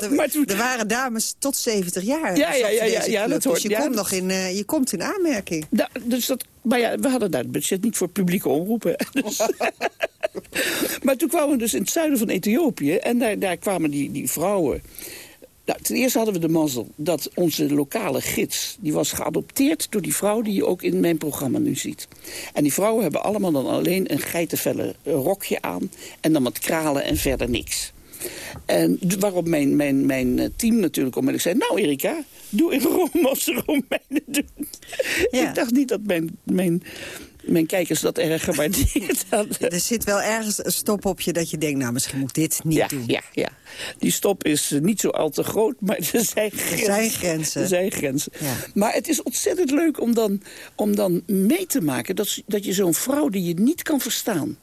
er, maar toen... er waren dames tot 70 jaar. Ja, ja, ja, ja, ja, dat hoort. Dus je, ja, komt nog in, uh, je komt in aanmerking. Da, dus dat, maar ja, we hadden daar het budget niet voor publieke omroepen. Dus maar toen kwamen we dus in het zuiden van Ethiopië. En daar, daar kwamen die, die vrouwen... Nou, ten eerste hadden we de mazzel dat onze lokale gids... die was geadopteerd door die vrouw die je ook in mijn programma nu ziet. En die vrouwen hebben allemaal dan alleen een geitenvelle rokje aan... en dan met kralen en verder niks. En waarop mijn, mijn, mijn team natuurlijk onmiddellijk zei... nou Erika, doe in Rome als de Romeinen doen. Ja. Ik dacht niet dat mijn, mijn mijn kijkers dat erg gewaardeerd hadden. Er zit wel ergens een stop op je dat je denkt... nou, misschien moet ik dit niet ja, doen. Ja, ja. Die stop is eh, niet zo al te groot, maar er zijn grenzen. Er zijn grenzen. Er zijn grenzen. Ja. Maar het is ontzettend leuk om dan, om dan mee te maken... dat, dat je zo'n vrouw die je niet kan verstaan...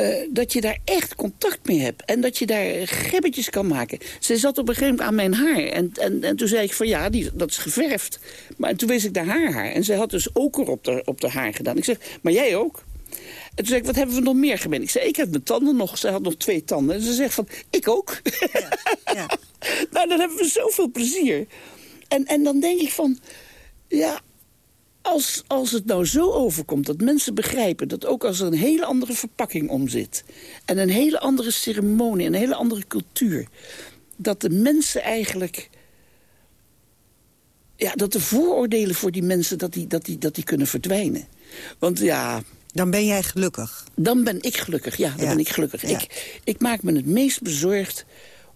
Uh, dat je daar echt contact mee hebt. En dat je daar gebbetjes kan maken. Ze zat op een gegeven moment aan mijn haar. En, en, en toen zei ik van ja, die, dat is geverfd. Maar toen wees ik naar haar haar. En ze had dus oker op de, op de haar gedaan. Ik zeg, maar jij ook? En toen zei ik, wat hebben we nog meer gemeen? Ik zei, ik heb mijn tanden nog. Ze had nog twee tanden. En ze zegt van, ik ook. Ja, ja. nou, dan hebben we zoveel plezier. En, en dan denk ik van, ja, als, als het nou zo overkomt dat mensen begrijpen... dat ook als er een hele andere verpakking om zit... en een hele andere ceremonie, een hele andere cultuur... dat de mensen eigenlijk... Ja, dat de vooroordelen voor die mensen dat die, dat die, dat die kunnen verdwijnen. Want ja... Dan ben jij gelukkig. Dan ben ik gelukkig, ja, dan ben ik gelukkig. Ik, ik maak me het meest bezorgd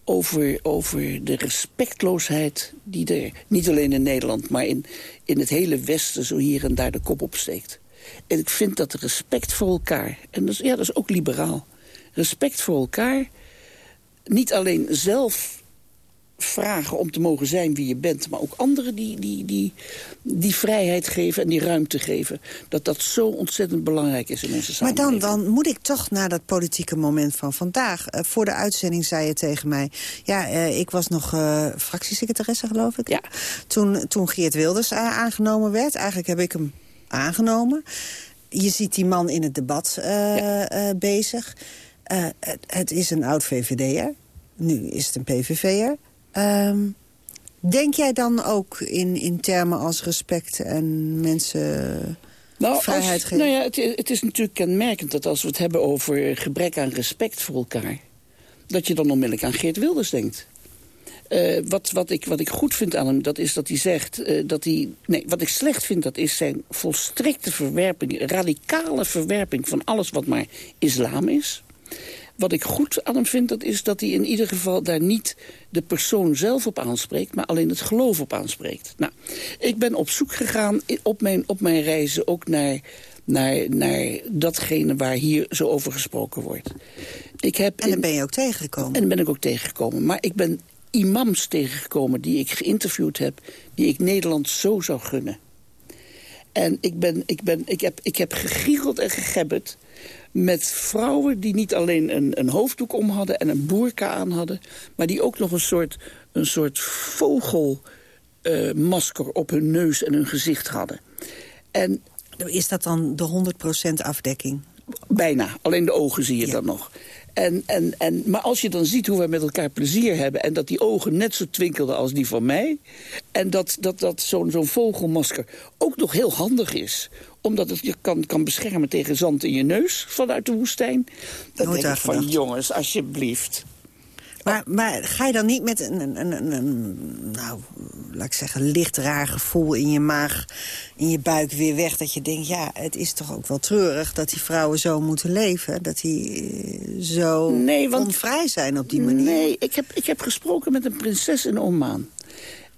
over, over de respectloosheid die er, niet alleen in Nederland... maar in, in het hele Westen zo hier en daar de kop opsteekt. En ik vind dat respect voor elkaar, en dat is, ja, dat is ook liberaal... respect voor elkaar, niet alleen zelf vragen om te mogen zijn wie je bent... maar ook anderen die, die, die, die vrijheid geven en die ruimte geven. Dat dat zo ontzettend belangrijk is in onze samenleving. Maar dan, dan moet ik toch naar dat politieke moment van vandaag. Uh, voor de uitzending zei je tegen mij... ja, uh, ik was nog uh, fractiesecretaresse, geloof ik. Ja. Toen, toen Geert Wilders aangenomen werd. Eigenlijk heb ik hem aangenomen. Je ziet die man in het debat ja. bezig. Het, het is een oud VVD'er. Nu is het een PVV'er. Um, denk jij dan ook in, in termen als respect en mensen nou, vrijheid geven? Nou ja, het, het, is natuurlijk kenmerkend dat als we het hebben over gebrek aan respect voor elkaar... dat je dan onmiddellijk aan Geert Wilders denkt. Uh, wat, wat, ik, wat ik goed vind aan hem, dat is dat hij zegt uh, dat hij... Nee, wat ik slecht vind, dat is zijn volstrekte verwerping... radicale verwerping van alles wat maar islam is. Wat ik goed aan hem vind, dat is dat hij in ieder geval daar niet de persoon zelf op aanspreekt, maar alleen het geloof op aanspreekt. Nou, ik ben op zoek gegaan op mijn, op mijn reizen ook naar, naar, naar datgene waar hier zo over gesproken wordt. Ik heb en dan ben je ook tegengekomen. En dan ben ik ook tegengekomen. Maar ik ben imams tegengekomen die ik geïnterviewd heb... die ik Nederland zo zou gunnen. En ik, ben, ik, ben, ik, heb, ik heb gegiegeld en gegebberd met vrouwen die niet alleen een, een hoofddoek om hadden... en een boerka aan hadden... maar die ook nog een soort, een soort vogelmasker uh, op hun neus en hun gezicht hadden. En, Is dat dan de 100% afdekking? Bijna, alleen de ogen zie je dan nog. En, en, en, maar als je dan ziet hoe wij met elkaar plezier hebben... en dat die ogen net zo twinkelden als die van mij... en dat, dat, dat zo'n zo'n vogelmasker ook nog heel handig is omdat het je kan, kan beschermen tegen zand in je neus vanuit de woestijn. Dan Nooit denk ik van, jongens, alsjeblieft. Maar, maar ga je dan niet met een, een, een, een, nou, laat ik zeggen, licht raar gevoel in je maag, in je buik weer weg? Dat je denkt, ja, het is toch ook wel treurig dat die vrouwen zo moeten leven. Dat die eh, zo nee, want, onvrij zijn op die manier. Nee, ik heb, ik heb gesproken met een prinses in Oman.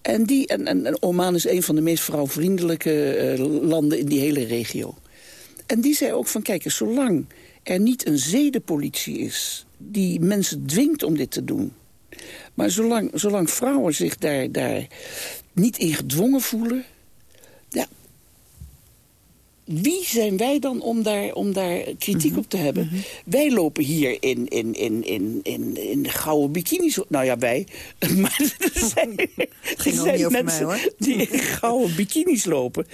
En, die, en, en, Oman is een van de meest vrouwvriendelijke uh, landen in die hele regio. En die zei ook van, kijk zolang er niet een zedenpolitie is... die mensen dwingt om dit te doen... maar zolang, zolang vrouwen zich daar, daar niet in gedwongen voelen... wie zijn wij dan om daar, om daar kritiek mhm. op te hebben? Mhm. Wij lopen hier in, in, in, in, in, in de gouden bikinis. Nou ja, wij. Maar er zijn, er zijn mensen mij, die in gouden bikinis lopen.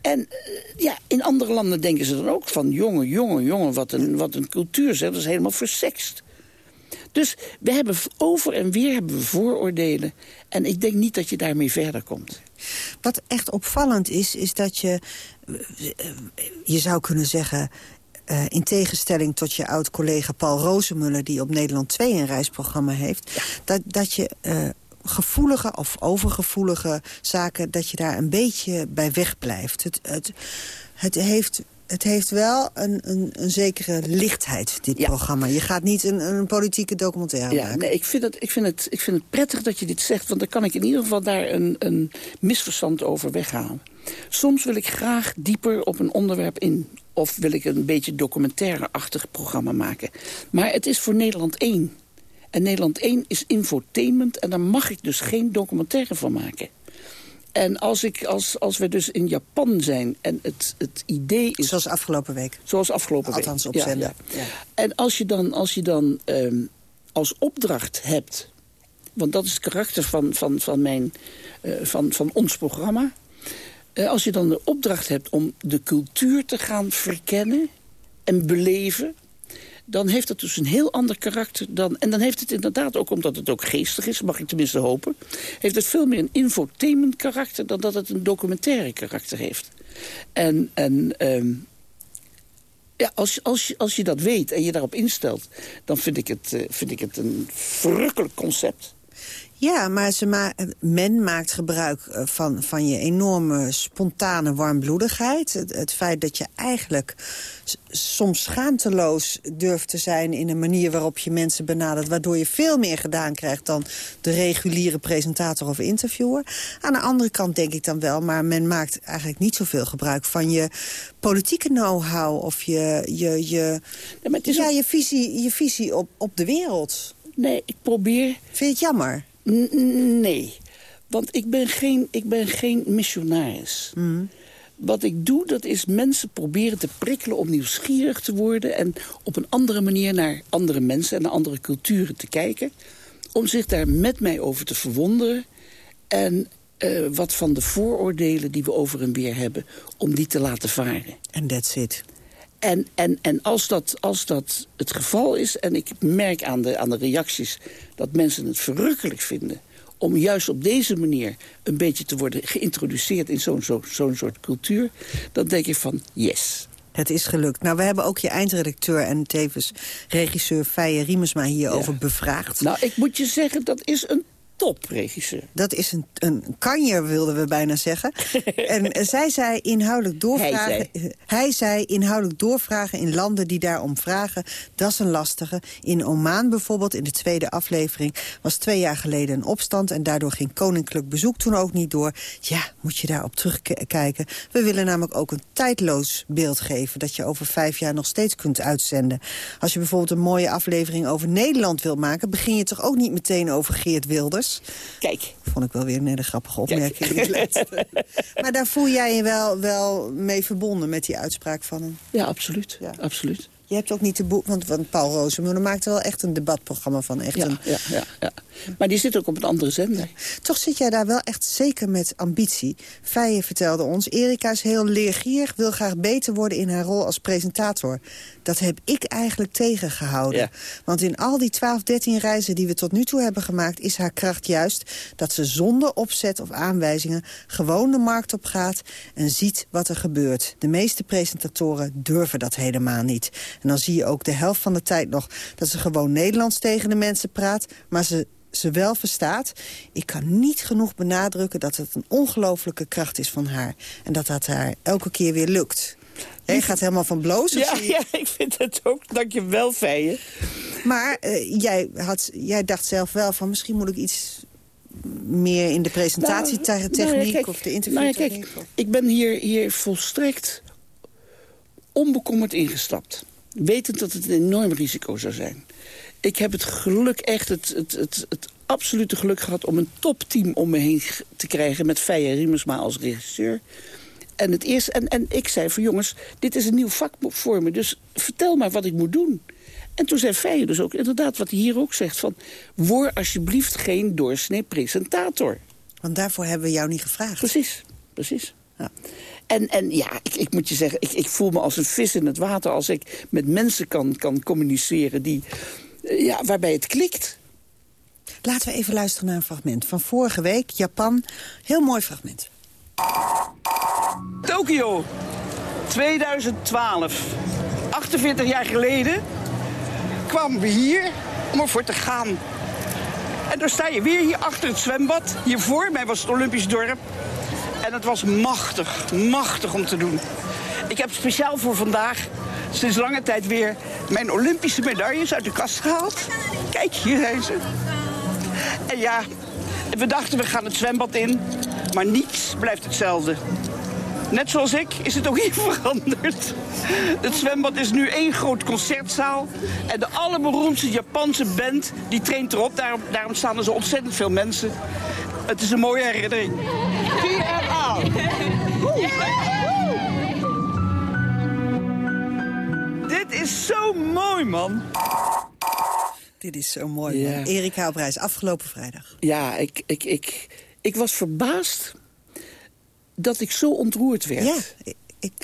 En eh, ja, in andere landen denken ze dan ook van... jongen, jongen, jongen, wat een, wat een cultuur. Zeg. Dat is helemaal versext. Dus we hebben over en weer hebben we vooroordelen. En ik denk niet dat je daarmee verder komt. Wat echt opvallend is, is dat je... Je zou kunnen zeggen... Uh, in tegenstelling tot je oud-collega Paul Rozemuller... die op Nederland 2 een reisprogramma heeft... dat, dat je uh, gevoelige of overgevoelige zaken... dat je daar een beetje bij wegblijft. Het, het, het heeft het heeft wel een, een, een zekere lichtheid, dit programma. Je gaat niet een, een politieke documentaire ja, maken. Nee, ik vind, het, ik, vind het, ik vind het prettig dat je dit zegt... want dan kan ik in ieder geval daar een, een misverstand over weghalen. Soms wil ik graag dieper op een onderwerp in. Of wil ik een beetje documentaire-achtig programma maken. Maar het is voor Nederland 1. En Nederland 1 is infotainment en daar mag ik dus geen documentaire van maken. En als, ik, als, als we dus in Japan zijn en het, het idee is... Zoals afgelopen week. Zoals afgelopen week. Althans op zender. Ja, En als je dan, als, je dan ehm, als opdracht hebt... want dat is het karakter van, van, van, mijn, uh, van, van ons programma... Uh, als je dan de opdracht hebt om de cultuur te gaan verkennen en beleven dan heeft het dus een heel ander karakter dan... en dan heeft het inderdaad ook, omdat het ook geestig is... mag ik tenminste hopen... heeft het veel meer een infotainment karakter... dan dat het een documentaire karakter heeft. En, en um, ja, als, als, als je dat weet en je daarop instelt... dan vind ik het, uh, vind ik het een verrukkelijk concept. Ja, maar ze ma men maakt gebruik eh, van, van je enorme spontane warmbloedigheid. Het, het feit dat je eigenlijk soms schaamteloos durft te zijn... in een manier waarop je mensen benadert... waardoor je veel meer gedaan krijgt dan de reguliere presentator of interviewer. Aan de andere kant denk ik dan wel... maar men maakt eigenlijk niet zoveel gebruik van je politieke know-how... of je, je, je, ja, je visie, je visie op, op de wereld. Nee, ik probeer... Vind je het jammer? Nee, want ik ben geen, ik ben geen missionaris. Mm. Wat ik doe, dat is mensen proberen te prikkelen om nieuwsgierig te worden... en op een andere manier naar andere mensen en naar andere culturen te kijken. Om zich daar met mij over te verwonderen. En uh, wat van de vooroordelen die we over en weer hebben... om die te laten varen. En that's it. En, en, en als, dat, als dat het geval is, en ik merk aan de, aan de reacties... dat mensen het verrukkelijk vinden om juist op deze manier een beetje te worden geïntroduceerd... in zo'n zo, zo'n soort cultuur, dan denk ik van yes. Het is gelukt. Nou, we hebben ook je eindredacteur en tevens regisseur Feijen Riemesma hierover ja. bevraagd. Nou, ik moet je zeggen, dat is een topregisseur. Dat is een, een kanjer, wilden we bijna zeggen. en zij zei inhoudelijk doorvragen... Hij zei. hij zei. inhoudelijk doorvragen in landen die daarom vragen. Dat is een lastige. In Oman bijvoorbeeld, in de tweede aflevering... was twee jaar geleden een opstand... en daardoor ging koninklijk bezoek toen ook niet door. Ja, moet je daarop terugkijken. We willen namelijk ook een tijdloos beeld geven... dat je over vijf jaar nog steeds kunt uitzenden. Als je bijvoorbeeld een mooie aflevering over Nederland wilt maken... begin je toch ook niet meteen over Geert Wilders? Kijk. Vond ik wel weer een hele grappige opmerking. maar daar voel jij je wel, wel mee verbonden met die uitspraak van hem? Ja, absoluut. Ja. absoluut. Je hebt ook niet de boek, want, want Paul Rozemuller maakte wel echt een debatprogramma van. Echt ja, een... ja, ja, ja. Maar die zit ook op een andere zender. Toch zit jij daar wel echt zeker met ambitie. Feijen vertelde ons, Erika is heel leergierig... wil graag beter worden in haar rol als presentator. Dat heb ik eigenlijk tegengehouden. Ja. Want in al die 12, 13 reizen die we tot nu toe hebben gemaakt... is haar kracht juist dat ze zonder opzet of aanwijzingen... gewoon de markt op gaat en ziet wat er gebeurt. De meeste presentatoren durven dat helemaal niet. En dan zie je ook de helft van de tijd nog... dat ze gewoon Nederlands tegen de mensen praat... maar ze ze wel verstaat. Ik kan niet genoeg benadrukken dat het een ongelofelijke kracht is van haar. En dat dat haar elke keer weer lukt. Je gaat helemaal van blozen. Ja, ja, ik vind het ook. Dank je wel, Feijen. Maar uh, jij, had, jij dacht zelf wel van misschien moet ik iets meer in de presentatietechniek nou, nou ja, of de interviewtechniek. Nou ja, kijk, ik ben hier, hier volstrekt onbekommerd ingestapt. Wetend dat het een enorm risico zou zijn ik heb het geluk, echt het, het, het, het absolute geluk gehad... om een topteam om me heen te krijgen met Feije Riemersma als regisseur. En, het eerste, en, en ik zei van jongens, dit is een nieuw vak voor me... dus vertel maar wat ik moet doen. En toen zei Feijen dus ook inderdaad wat hij hier ook zegt... van word alsjeblieft geen doorsnee presentator. Want daarvoor hebben we jou niet gevraagd. Precies, precies. Ja. En, en ja, ik, ik moet je zeggen, ik, ik voel me als een vis in het water... als ik met mensen kan, kan communiceren die eh, ja, waarbij het klikt. Laten we even luisteren naar een fragment van vorige week, Japan. Heel mooi fragment. Tokio, 2012. 48 jaar geleden kwamen we hier om ervoor te gaan. En dan sta je weer hier achter het zwembad. Hier voor mij was het Olympisch dorp. En het was machtig, machtig om te doen. Ik heb speciaal voor vandaag sinds lange tijd weer mijn Olympische medailles uit de kast gehaald. Kijk, hier zijn ze. En ja, we dachten we gaan het zwembad in, maar niets blijft hetzelfde. Net zoals ik is het ook hier veranderd. Het zwembad is nu één groot concertzaal. En de allerberoemdste Japanse band die traint erop. Daarom, daarom staan er zo ontzettend veel mensen. Het is een mooie herinnering. VMA. Dit is zo mooi, man. Dit is zo mooi, ja. man. Erika op reis, afgelopen vrijdag. Ja, ik, ik, ik, ik was verbaasd dat ik zo ontroerd werd. Ja, ik...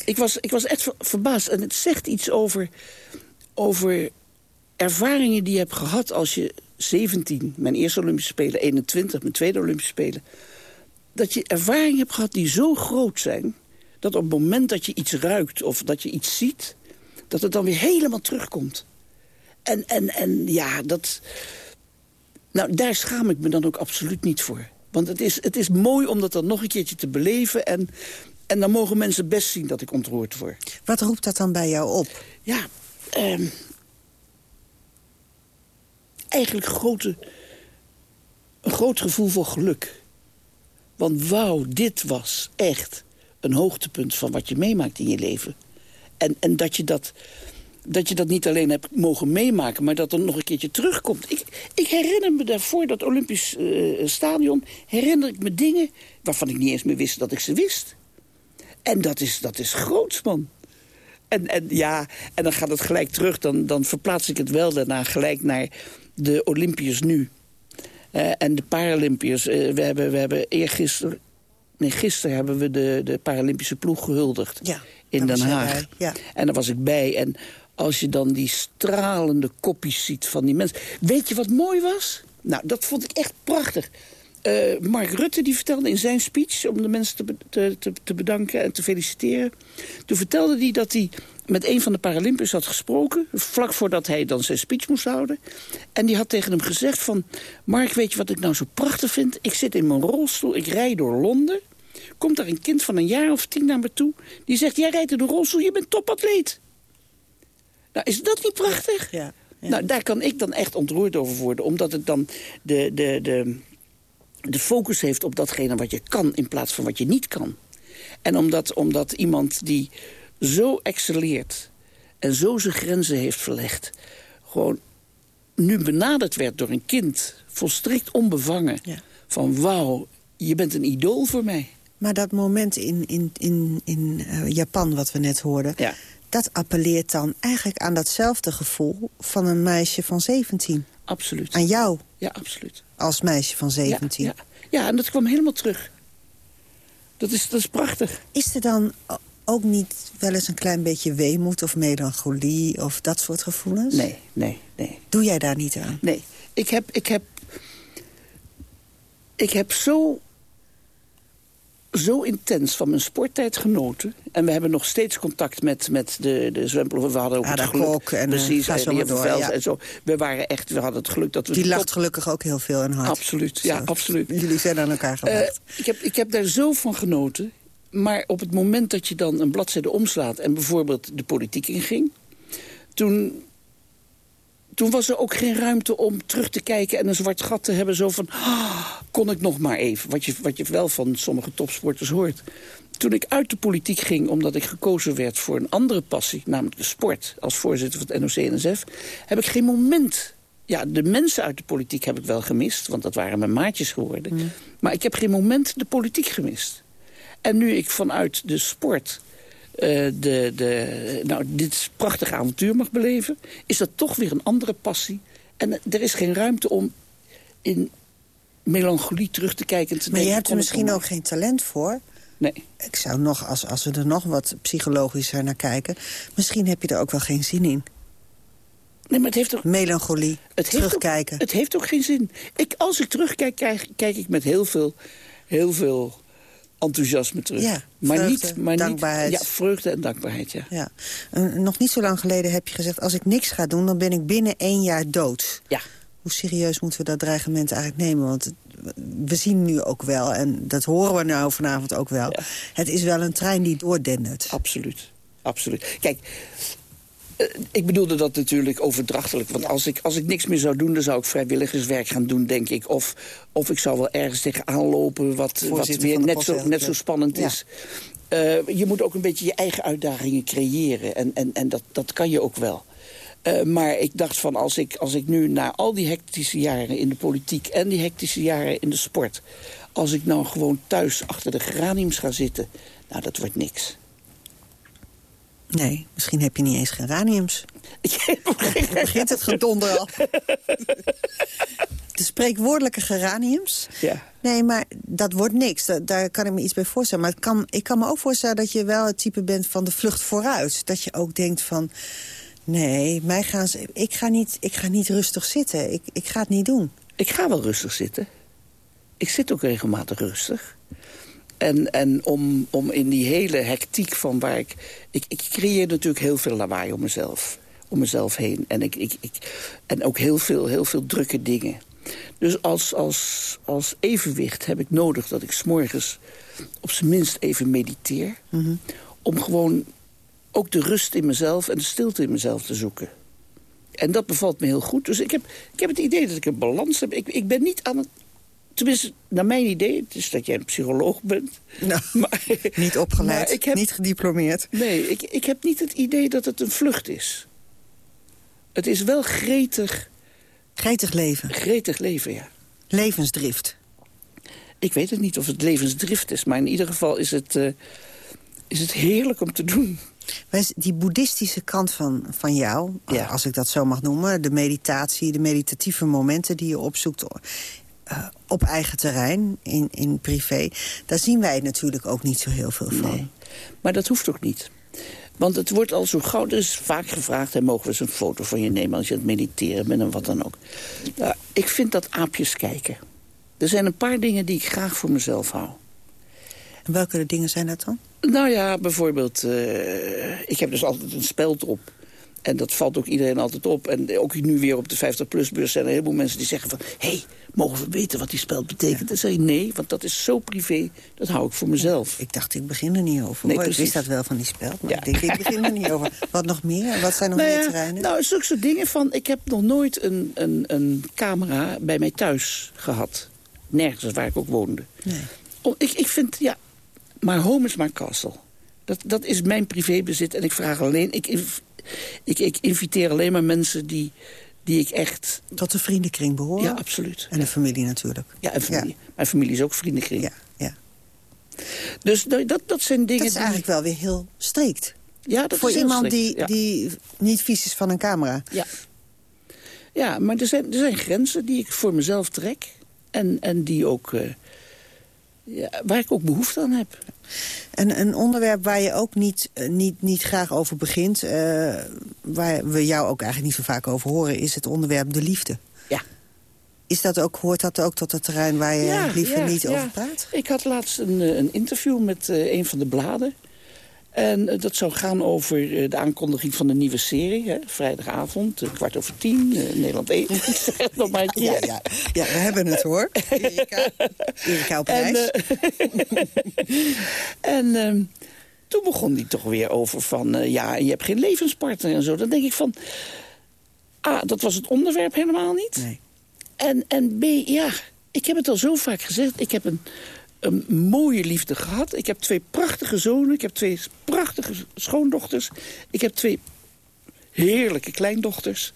Ik, was, ik was echt verbaasd. En het zegt iets over, over ervaringen die je hebt gehad als je 17, mijn eerste Olympische Spelen, 21, mijn tweede Olympische Spelen. Dat je ervaringen hebt gehad die zo groot zijn... dat op het moment dat je iets ruikt of dat je iets ziet... dat het dan weer helemaal terugkomt. En, en, en ja, dat... Nou, daar schaam ik me dan ook absoluut niet voor. Want het is, het is mooi om dat dan nog een keertje te beleven... en, en dan mogen mensen best zien dat ik ontroerd word. Wat roept dat dan bij jou op? Ja, eh eigenlijk grote, een groot gevoel voor geluk. Want wauw, dit was echt een hoogtepunt van wat je meemaakt in je leven. En, en dat, je dat, dat je dat niet alleen hebt mogen meemaken... maar dat er nog een keertje terugkomt. Ik, ik herinner me daarvoor, dat Olympisch uh, Stadion... herinner ik me dingen waarvan ik niet eens meer wist dat ik ze wist. En dat is, dat is groots, man. En, en ja, en dan gaat het gelijk terug. Dan, dan verplaats ik het wel daarna gelijk naar de Olympiërs nu. Uh, en de Paralympiërs. Uh, we, hebben, we hebben eergisteren... Nee, gisteren hebben we de, de Paralympische ploeg gehuldigd. Ja, in Den Haag. Ja. En daar was ik bij. En als je dan die stralende kopjes ziet van die mensen... Weet je wat mooi was? Nou, dat vond ik echt prachtig. Uh, Mark Rutte die vertelde in zijn speech... om de mensen te, te, te bedanken en te feliciteren... toen vertelde hij dat hij met een van de Paralympiërs had gesproken... vlak voordat hij dan zijn speech moest houden. En die had tegen hem gezegd van... Mark, weet je wat ik nou zo prachtig vind? Ik zit in mijn rolstoel, ik rijd door Londen. Komt daar een kind van een jaar of tien naar me toe... die zegt, jij rijdt in de rolstoel, je bent topatleet. Nou, is dat niet prachtig? Ja, ja. Nou, daar kan ik dan echt ontroerd over worden. Omdat het dan de, de, de, de focus heeft op datgene wat je kan... in plaats van wat je niet kan. En omdat, omdat iemand die zo excelleert en zo zijn grenzen heeft verlegd... gewoon nu benaderd werd door een kind, volstrekt onbevangen... van wauw, je bent een idool voor mij. Maar dat moment in, in, in, in uh, Japan, wat we net hoorden... Ja. dat appelleert dan eigenlijk aan datzelfde gevoel... van een meisje van 17. Absoluut. Aan jou. Ja, absoluut. Als meisje van 17. Ja, ja. ja en dat kwam helemaal terug. Dat is, dat is prachtig. Is er dan ook niet wel eens een klein beetje weemoed of melancholie of dat soort gevoelens? Nee, nee, nee. Doe jij daar niet aan? Nee, ik heb, ik heb, ik heb zo, zo intens van mijn sporttijd genoten. En we hebben nog steeds contact met, met de, de zwempelen. We hadden ook Ada het geluk. En, precies, uh, en, door, ja. en zo. We waren echt, we hadden het geluk dat we... Die lacht top- gelukkig ook heel veel en hard. Absoluut, ja, Zo. absoluut. Jullie zijn aan elkaar Eh, gewaagd. ik, heb, ik heb daar zo van genoten. Maar op het moment dat je dan een bladzijde omslaat... en bijvoorbeeld de politiek inging... toen, toen was er ook geen ruimte om terug te kijken... en een zwart gat te hebben zo van... "Ah, kon ik nog maar even, wat je, wat je wel van sommige topsporters hoort. Toen ik uit de politiek ging, omdat ik gekozen werd voor een andere passie... namelijk de sport, als voorzitter van het NOC-NSF... heb ik geen moment ja, de mensen uit de politiek heb ik wel gemist, want dat waren mijn maatjes geworden. Maar ik heb geen moment de politiek gemist. En nu ik vanuit de sport de, de, nou, dit prachtige avontuur mag beleven... is dat toch weer een andere passie. En eh, er is geen ruimte om in melancholie terug te kijken. En te Maar je hebt er misschien ook geen talent voor. Nee. Ik zou nog, als, als we er nog wat psychologischer naar kijken... misschien heb je er ook wel geen zin in. Nee, maar het heeft toch... Melancholie, Het heeft, terugkijken. ook, het heeft ook geen zin. Ik, als ik terugkijk, kijk, kijk ik met heel veel, heel veel enthousiasme terug. Ja, maar vreugde, niet, maar dankbaarheid. Niet, ja, vreugde en dankbaarheid, ja. Ja. Nog niet zo lang geleden heb je gezegd... als ik niks ga doen, dan ben ik binnen één jaar dood. Ja. Hoe serieus moeten we dat dreigement eigenlijk nemen? Want we zien nu ook wel, en dat horen we nou vanavond ook wel... het is wel een trein die doordendert. Absoluut. Absoluut. Kijk, ik bedoelde dat natuurlijk overdrachtelijk. Want als, ik, als ik niks meer zou doen, dan zou ik vrijwilligerswerk gaan doen, denk ik. Of, of ik zou wel ergens tegenaan lopen wat, wat weer net zo, net zo spannend Ja. is. Eh, je moet ook een beetje je eigen uitdagingen creëren. En, en, en dat, dat kan je ook wel. Uh, maar ik dacht van als ik, als ik nu na al die hectische jaren in de politiek... en die hectische jaren in de sport... als ik nou gewoon thuis achter de geraniums ga zitten... nou, dat wordt niks. Nee, misschien heb je niet eens geraniums. Begint het gedonder al. De spreekwoordelijke geraniums? Ja. Nee, maar dat wordt niks. daar kan ik me iets bij voorstellen. Maar kan, ik kan me ook voorstellen dat je wel het type bent van de vlucht vooruit. Dat je ook denkt van... Nee, mij gaan ze, ik, ga niet, ik ga niet rustig zitten. Ik, ik ga het niet doen. Ik ga wel rustig zitten. Ik zit ook regelmatig rustig. En, en om, om in die hele hectiek van waar ik, ik... Ik creëer natuurlijk heel veel lawaai om mezelf. Om mezelf heen. En, ik, ik, ik, en ook heel veel, heel veel drukke dingen. Dus als, als, als evenwicht heb ik nodig dat ik s'morgens op zijn minst even mediteer. Mhm. Om gewoon ook de rust in mezelf en de stilte in mezelf te zoeken. En dat bevalt me heel goed. Dus ik heb, ik heb het idee dat ik een balans heb. Ik, ik ben niet aan het... Tenminste, naar mijn idee, het is dat jij een psycholoog bent. Nou, maar, niet opgeleid, ik heb, niet gediplomeerd. Nee, ik, ik heb niet het idee dat het een vlucht is. Het is wel gretig Gretig leven. Gretig leven, ja. Levensdrift. Ik weet het niet of het levensdrift is, maar in ieder geval is het, uh, is het heerlijk om te doen. Die boeddhistische kant van, van jou, ja. als ik dat zo mag noemen... de meditatie, de meditatieve momenten die je opzoekt... Uh, op eigen terrein, in, in privé... daar zien wij natuurlijk ook niet zo heel veel van. Nee. Maar dat hoeft ook niet. Want het wordt al zo gauw, er is vaak gevraagd... en mogen we eens een foto van je nemen als je aan het mediteren bent en wat dan ook. Ik vind dat aapjes kijken. Er zijn een paar dingen die ik graag voor mezelf hou. En welke dingen zijn dat dan? Nou ja, bijvoorbeeld, uh, ik heb dus altijd een speld op. En dat valt ook iedereen altijd op. En ook nu weer op de 50-plus-bus zijn er een heleboel mensen die zeggen van... hé, hey, mogen we weten wat die speld betekent? Dan zeg je nee, want dat is zo privé, dat hou ik voor mezelf. ik dacht, ik begin er niet over. Nee, ik wist dat wel van die speld, maar ik denk, ik begin er niet over. Wat nog meer? Wat zijn nog nou meer terreinen? Nou, zulke soort dingen van... ik heb nog nooit een, een, een camera bij mij thuis gehad. Nergens waar ik ook woonde. Nee. ik, ik vind, ja, maar home is my castle. Dat, dat is mijn privébezit en ik vraag alleen... Ik, ik, ik inviteer alleen maar mensen die, die ik echt... Tot de vriendenkring behoren? Ja, absoluut. En de familie natuurlijk. Ja, en familie. Mijn familie is ook vriendenkring. Ja, ja. Dus dat, dat zijn dingen... Dat is eigenlijk wel weer heel strikt. Ja, dat Voor is iemand die, die niet vies is van een camera. Ja. Ja, maar er zijn, er zijn grenzen die ik voor mezelf trek. En, en die ook... Uh, ja, waar ik ook behoefte aan heb. En een onderwerp waar je ook niet, eh, niet, niet graag over begint... Uh, waar we jou ook eigenlijk niet zo vaak over horen... is het onderwerp de liefde. Ja. Is dat ook, hoort dat ook tot het terrein waar je liever niet over praat? Ik had laatst een, eh, een interview met een van de bladen. En dat zou gaan over de aankondiging van de nieuwe serie. Hè, vrijdagavond, kwart over tien, Nederland 1. nog maar een keer. Ja, ja. ja, we hebben het hoor. Erika, Erika op reis. En, en ehm, toen begon hij toch weer over van... Ja, je hebt geen levenspartner en zo. Dan denk ik van... A, dat was het onderwerp helemaal niet. Nee. En, en B, ja, ik heb het al zo vaak gezegd. Ik heb een, een mooie liefde gehad. Ik heb twee prachtige zonen. Ik heb twee prachtige schoondochters. Ik heb twee heerlijke kleindochters.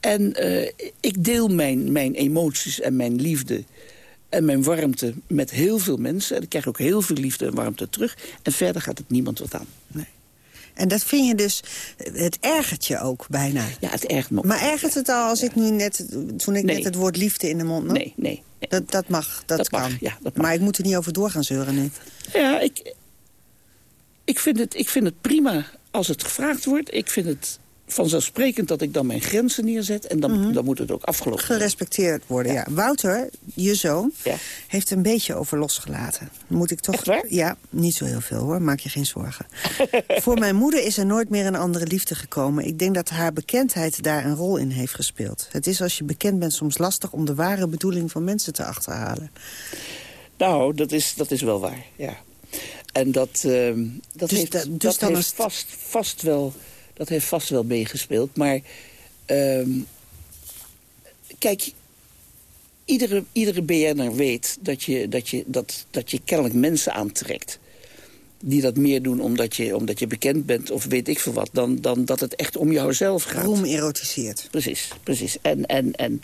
En uh, ik deel mijn, mijn emoties en mijn liefde en mijn warmte met heel veel mensen. En ik krijg ook heel veel liefde en warmte terug. En verder gaat het niemand wat aan. En dat vind je dus, het ergert je ook bijna. Ja, het ergert me ook. Maar ergert het al als ik nu net, toen ik net het woord liefde in de mond nam? Nee, nee. Dat, dat mag, dat, dat kan. Mag, ja, dat mag. Maar ik moet er niet over doorgaan zeuren nu. Ja, ik, ik, vind het, ik vind het prima als het gevraagd wordt. Ik vind het vanzelfsprekend dat ik dan mijn grenzen neerzet... en dan, mhm. dan moet het ook afgelopen worden. Gerespecteerd worden, ja. Wouter, je zoon, heeft een beetje over losgelaten. Moet ik toch... Ja, niet zo heel veel hoor, maak je geen zorgen. Voor mijn moeder is er nooit meer een andere liefde gekomen. Ik denk dat haar bekendheid daar een rol in heeft gespeeld. Het is als je bekend bent soms lastig om de ware bedoeling van mensen te achterhalen. Nou, dat is, dat is wel waar, ja. En dat, uh, dat dus heeft, da, dus dat heeft vast, vast wel dat heeft vast wel meegespeeld. Maar um, kijk, iedere, iedere BN'er weet dat je, dat, je, dat, dat je kennelijk mensen aantrekt... die dat meer doen omdat je, omdat je bekend bent of weet ik veel wat... Dan, dan dat het echt om jouzelf gaat. Roem erotiseert. Precies, precies. En, en, en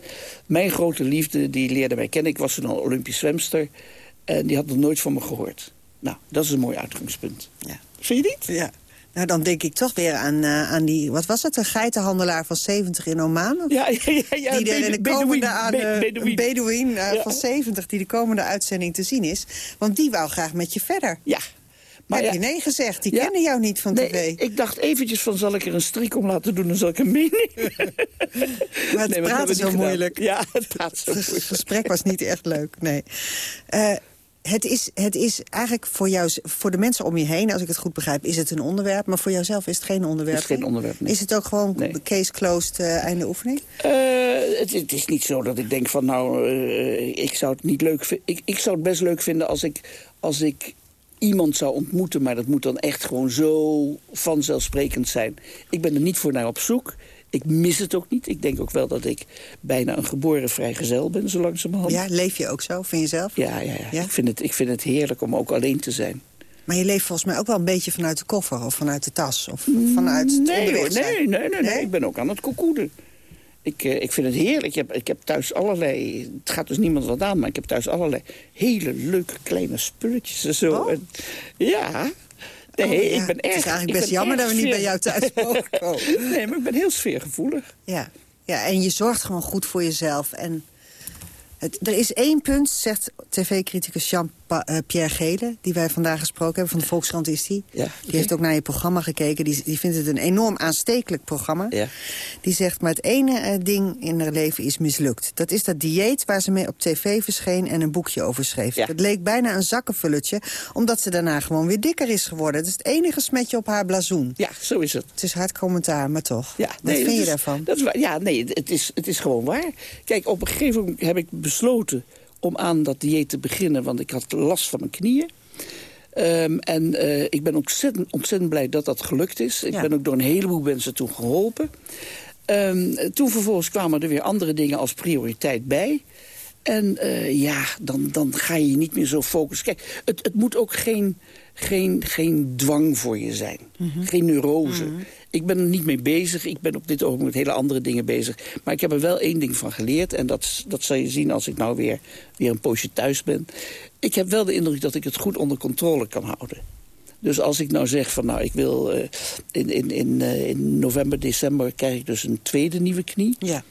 mijn grote liefde, die leerde mij kennen. Ik was toen al Olympisch zwemster. En die had nog nooit van me gehoord. Nou, dat is een mooi uitgangspunt. Ja. Vind je niet? Ja. Nou, dan denk ik toch weer aan, uh, aan die... Wat was het? Een geitenhandelaar van 70 in Oman? Ja, ja, ja. ja die er in de komende aan, uh, Bedouin. Bedouin uh, ja. van 70 die de komende uitzending te zien is. Want die wou graag met je verder. Ja. Maar heb ja. je nee gezegd? Die kennen jou niet van nee, tv. Ik dacht eventjes van, zal ik er een strik om laten doen... en zal ik hem meenemen? maar het nee, praten zo moeilijk. Ja, het praat zo moeilijk. Het gesprek was niet echt leuk, nee. Het is, het is eigenlijk voor, jou, voor de mensen om je heen, als ik het goed begrijp, is het een onderwerp. Maar voor jouzelf is het geen onderwerp. Het is geen onderwerp, nee. Is het ook gewoon nee. case closed, uh, einde oefening? Uh, het, het, is niet zo dat ik denk van, nou, uh, ik zou het niet leuk vinden. Ik, ik zou het best leuk vinden als ik, als ik iemand zou ontmoeten... maar dat moet dan echt gewoon zo vanzelfsprekend zijn. Ik ben er niet voor naar op zoek. Ik mis het ook niet. Ik denk ook wel dat ik bijna een geboren vrijgezel ben, zo langzamerhand. Ja, leef je ook zo, vind je zelf? Ja, ja, ja. ja? Ik, vind het, ik vind het heerlijk om ook alleen te zijn. Maar je leeft volgens mij ook wel een beetje vanuit de koffer of vanuit de tas? Of vanuit het nee, hoor, nee, nee, nee, nee, nee, Ik ben ook aan het kokoeden. Ik, uh, ik vind het heerlijk. Ik heb, ik heb thuis allerlei... Het gaat dus niemand wat aan, maar ik heb thuis allerlei hele leuke kleine spulletjes en zo. Oh. En, ja, Nee, oh, ja. ik ben echt... Het is eigenlijk best jammer dat we niet bij jou thuis mogen komen. nee, maar ik ben heel sfeergevoelig. Ja. ja, en je zorgt gewoon goed voor jezelf. En het, er is één punt, zegt tv-criticus Jean-Pierre Gele... die wij vandaag gesproken hebben, van de Volkskrant is die. Ja, Die heeft ook naar je programma gekeken. Die, die vindt het een enorm aanstekelijk programma. Ja. Die zegt, maar het ene uh, ding in haar leven is mislukt. Dat is dat dieet waar ze mee op tv verscheen en een boekje over schreef. Ja. Het leek bijna een zakkenvulletje, omdat ze daarna gewoon weer dikker is geworden. Het is het enige smetje op haar blazoen. Ja, zo is het. Het is hard commentaar, maar toch. Ja, Wat nee, vind je is, daarvan? Dat. Ja, nee, het is, het is gewoon waar. Kijk, op een gegeven moment heb ik besloten om aan dat dieet te beginnen... want ik had last van mijn knieën. Um, en uh, ik ben ontzettend, ontzettend blij dat dat gelukt is. Ik Ja. ben ook door een heleboel mensen toen geholpen. Um, toen vervolgens kwamen er weer andere dingen als prioriteit bij. En uh, ja, dan, dan ga je je niet meer zo focussen. Kijk, het, het moet ook geen, geen, geen dwang voor je zijn. Geen neurose. Ik ben er niet mee bezig. Ik ben op dit ogenblik met hele andere dingen bezig. Maar ik heb er wel één ding van geleerd. En dat, dat zal je zien als ik nou weer, weer een poosje thuis ben. Ik heb wel de indruk dat ik het goed onder controle kan houden. Dus als ik nou zeg van nou ik wil uh, in, in, in, uh, in november, december krijg ik dus een tweede nieuwe knie. Ja.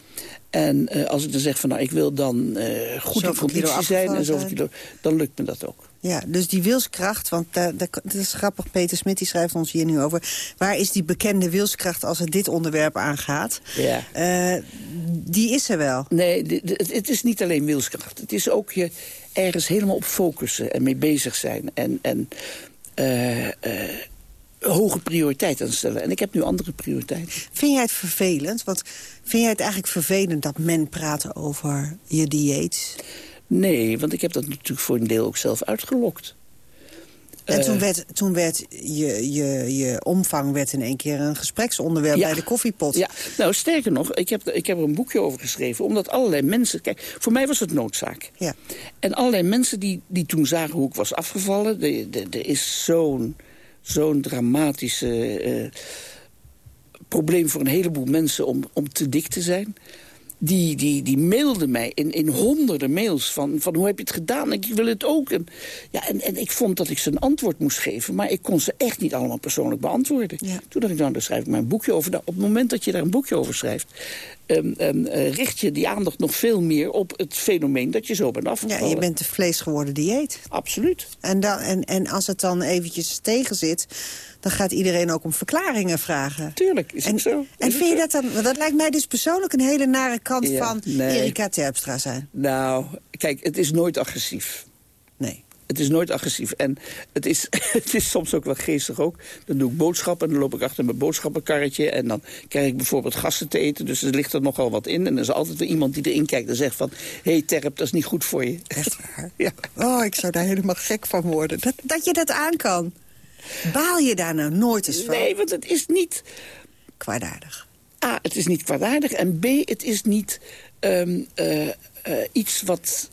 En uh, als ik dan zeg van nou ik wil dan goed in conditie zijn en zoveel kilo, dan lukt me dat ook. Ja, dus die wilskracht, want daar, daar, dat is grappig, Peter Smit die schrijft ons hier nu over. Waar is die bekende wilskracht als het dit onderwerp aangaat? Ja. Uh, die is er wel. Nee, het is niet alleen wilskracht. Het is ook je ergens helemaal op focussen en mee bezig zijn. En, en uh, uh, hoge prioriteiten stellen. En ik heb nu andere prioriteiten. Vind jij het vervelend? Want vind jij het eigenlijk vervelend dat men praat over je dieet? Nee, want ik heb dat natuurlijk voor een deel ook zelf uitgelokt. En toen werd, toen werd je, je, je omvang werd in één keer een gespreksonderwerp ja, bij de koffiepot. Ja, nou sterker nog, ik heb, ik heb er een boekje over geschreven. Omdat allerlei mensen... Kijk, voor mij was het noodzaak. Ja. En allerlei mensen die, die toen zagen hoe ik was afgevallen... Er is zo'n zo'n dramatische uh, probleem voor een heleboel mensen om, om te dik te zijn die, die, die mailden mij in, in honderden mails van, van hoe heb je het gedaan? Ik wil het ook. En, ja, en, en ik vond dat ik ze een antwoord moest geven, maar ik kon ze echt niet allemaal persoonlijk beantwoorden. Ja. Toen dacht ik, nou, daar schrijf ik maar een boekje over. Nou, op het moment dat je daar een boekje over schrijft, um, um, uh, richt je die aandacht nog veel meer op het fenomeen dat je zo bent afgevallen. Ja, je bent de vleesgeworden dieet. Absoluut. En, dan, en, en als het dan eventjes tegen zit dan gaat iedereen ook om verklaringen vragen. Tuurlijk, is en, het zo. Is en vind je dat dan... Want dat lijkt mij dus persoonlijk een hele nare kant ja, van nee. Erika Terpstra zijn. Nou, kijk, het is nooit agressief. Nee. Het is nooit agressief. En het is, het is soms ook wel geestig ook. Dan doe ik boodschappen en dan loop ik achter mijn boodschappenkarretje... en dan krijg ik bijvoorbeeld gasten te eten. Dus er ligt er nogal wat in. En er is altijd weer iemand die erin kijkt en zegt van... hé hey, Terp, dat is niet goed voor je. Echt waar? ja. Oh, ik zou daar helemaal gek van worden. Dat, dat je dat aan kan. Baal je daar nou nooit eens van? Nee, want het is niet... Kwaadaardig. A, het is niet kwaadaardig. En B, het is niet um, uh, uh, iets wat,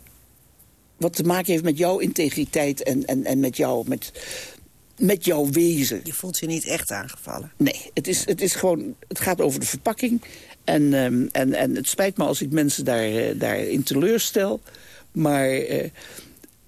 wat te maken heeft met jouw integriteit... en, en, en met jou, met, met jouw wezen. Je voelt je niet echt aangevallen. Nee, het, is, het, is gewoon, het gaat over de verpakking. En, ehm, en, en het spijt me als ik mensen daar, uh, daarin teleurstel. Maar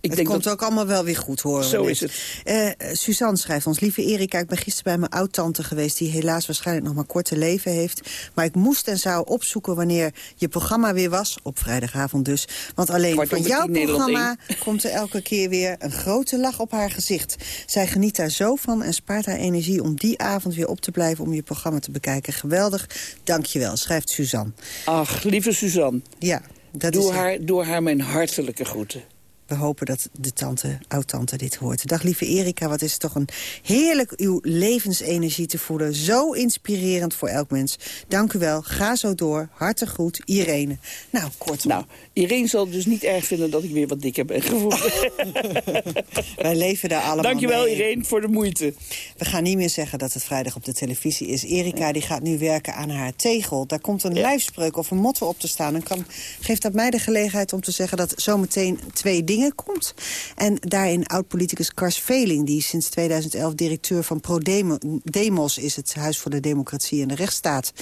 ik het denk komt dat... ook allemaal wel weer goed, horen Zo is het. Uh, Suzanne schrijft ons, lieve Erika, ik ben gisteren bij mijn oud-tante geweest... die helaas waarschijnlijk nog maar korte leven heeft. Maar ik moest en zou opzoeken wanneer je programma weer was. Op vrijdagavond dus. Want alleen Kwart van jouw programma komt er elke keer weer een grote lach op haar gezicht. Zij geniet daar zo van en spaart haar energie om die avond weer op te blijven... om je programma te bekijken. Geweldig, dankjewel, schrijft Suzanne. Ach, lieve Suzanne. Ja, dat doe is... Haar, doe haar mijn hartelijke groeten we hopen dat de tante, oud-tante dit hoort. Dag lieve Erika, wat is het toch een heerlijk uw levensenergie te voelen. Zo inspirerend voor elk mens. Dank u wel, ga zo door. Hartig groet, Irene. Nou, kort. Nou, Irene zal dus niet erg vinden dat ik weer wat dikker ben geworden. Wij leven daar allemaal Dankjewel mee. Irene voor de moeite. We gaan niet meer zeggen dat het vrijdag op de televisie is. Erika die gaat nu werken aan haar tegel. Daar komt een ja. lijfspreuk of een motto op te staan. En kan, geeft dat mij de gelegenheid om te zeggen dat zometeen twee dingen komt. En daarin oud-politicus Kars Veling, die sinds 2011 directeur van ProDemos is... het Huis voor de Democratie en de Rechtsstaat.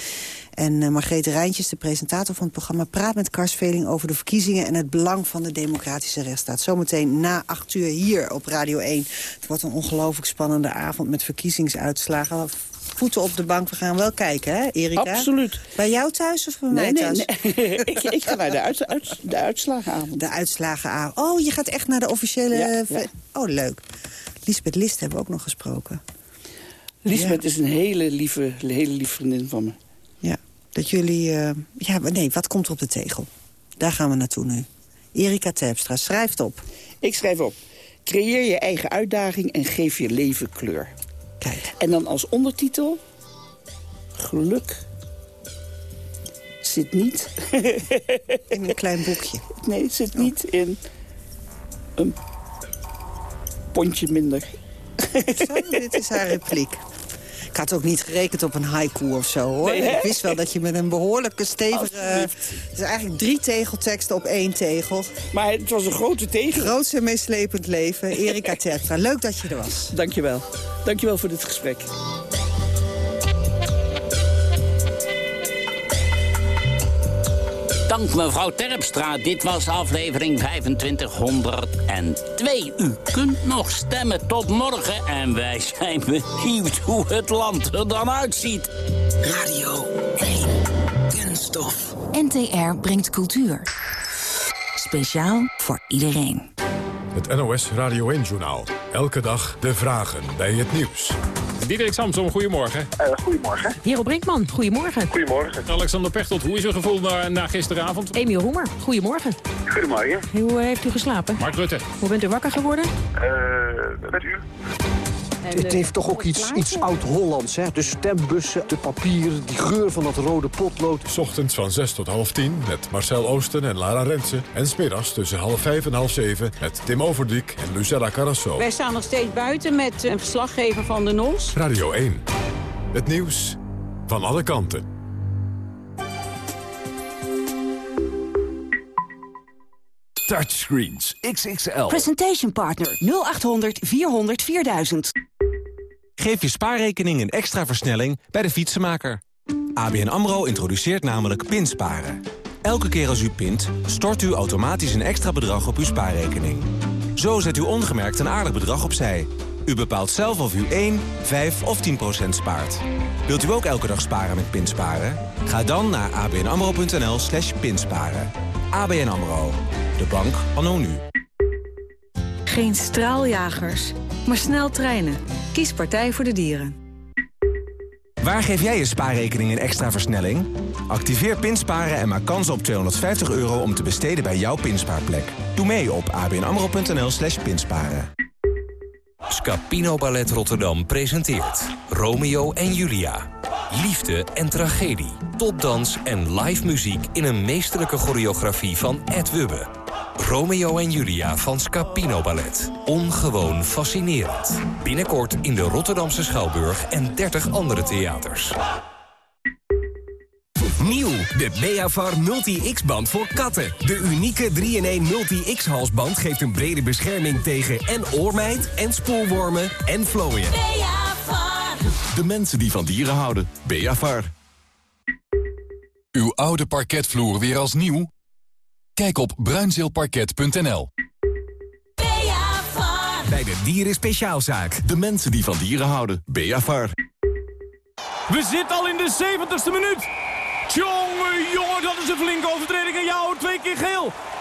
En uh, Rijntjes, de presentator van het programma... praat met Kars Veling over de verkiezingen... en het belang van de democratische rechtsstaat. Zometeen na acht uur hier op Radio 1. Het wordt een ongelooflijk spannende avond met verkiezingsuitslagen voeten op de bank. We gaan wel kijken, hè, Erika? Absoluut. Bij jou thuis of bij nee, mij thuis? Nee, nee. ik, ik, ga naar de, uit, uit, de uitslagenavond. De uitslagenavond. Oh, je gaat echt naar de officiële... Ja, ja. Oh, leuk. Lisbeth List hebben we ook nog gesproken. Lisbeth ja. is een hele lieve, hele lieve vriendin van me. Ja, dat jullie... Uh, ja, nee, wat komt er op de tegel? Daar gaan we naartoe nu. Erika Terpstra, schrijft op. Ik schrijf op. Creëer je eigen uitdaging en geef je leven kleur. Kijk. En dan als ondertitel... Geluk zit niet... in een klein boekje. Nee, het zit oh. niet in een pondje minder. Zo, dit is haar repliek. Had ook niet gerekend op een haiku of zo, hoor. Nee, ik wist wel dat je met een behoorlijke stevige... Het is eigenlijk drie tegelteksten op één tegel. Maar het was een grote tegel. Grootste en meeslepend leven. Erika Terpstra, leuk dat je er was. Dankjewel. Dankjewel voor dit gesprek. Dank mevrouw Terpstra. Dit was aflevering 2502. U kunt nog stemmen tot morgen en wij zijn benieuwd hoe het land er dan uitziet. Radio 1. Kunststof. NTR brengt cultuur. Speciaal voor iedereen. Het NOS Radio 1-journaal. Elke dag de vragen bij het nieuws. Diederik Samsom, goedemorgen. Uh, goedemorgen. Hero Brinkman, goedemorgen. Goedemorgen. Alexander Pechtold, hoe is uw gevoel na, na gisteravond? Emiel Roemer, goedemorgen. Goedemorgen. Hoe heeft u geslapen? Mark Rutte. Hoe bent u wakker geworden? Uh, met u. Het heeft toch ook iets, iets oud-Hollands, hè? De stembussen, de papier, die geur van dat rode potlood. S ochtends van 6 tot half 10 met Marcel Oosten en Lara Rensen. En smiddags tussen half 5 en half 7 met Tim Overdiek en Lucella Carrasso. Wij staan nog steeds buiten met een verslaggever van de NOS. Radio 1. Het nieuws van alle kanten. Touchscreens XXL. Presentation Partner 0800 400 4000. Geef je spaarrekening een extra versnelling bij de fietsenmaker. ABN AMRO introduceert namelijk pinsparen. Elke keer als u pint, stort u automatisch een extra bedrag op uw spaarrekening. Zo zet u ongemerkt een aardig bedrag opzij. U bepaalt zelf of u 1, 5 of 10 procent spaart. Wilt u ook elke dag sparen met pinsparen? Ga dan naar abnamro.nl slash pinsparen. ABN AMRO. De bank anno nu. Geen straaljagers, maar snel treinen. Kies Partij voor de Dieren. Waar geef jij je spaarrekening een extra versnelling? Activeer Pinsparen en maak kans op 250 euro om te besteden bij jouw pinspaarplek. Doe mee op abnamro.nl slash pinsparen. Scapino Ballet Rotterdam presenteert Romeo en Julia. Liefde en tragedie, topdans en live muziek in een meesterlijke choreografie van Ed Wubbe. Romeo en Julia van Scapino Ballet. Ongewoon fascinerend. Binnenkort in de Rotterdamse Schouwburg en 30 andere theaters. Nieuw, de Beavar Multi-X-band voor katten. De unieke 3-in-1 Multi-X-halsband geeft een brede bescherming tegen en oormijt... en spoelwormen en vlooien. Beavar. De mensen die van dieren houden. Beavar. Uw oude parketvloer weer als nieuw? Kijk op bruinzeelparket.nl. Bij de Dieren Speciaalzaak. De mensen die van dieren houden. Beavar. We zitten al in de 70ste minuut. Tjonge, jongen, dat is een flinke overtreding. En jou, twee keer geel.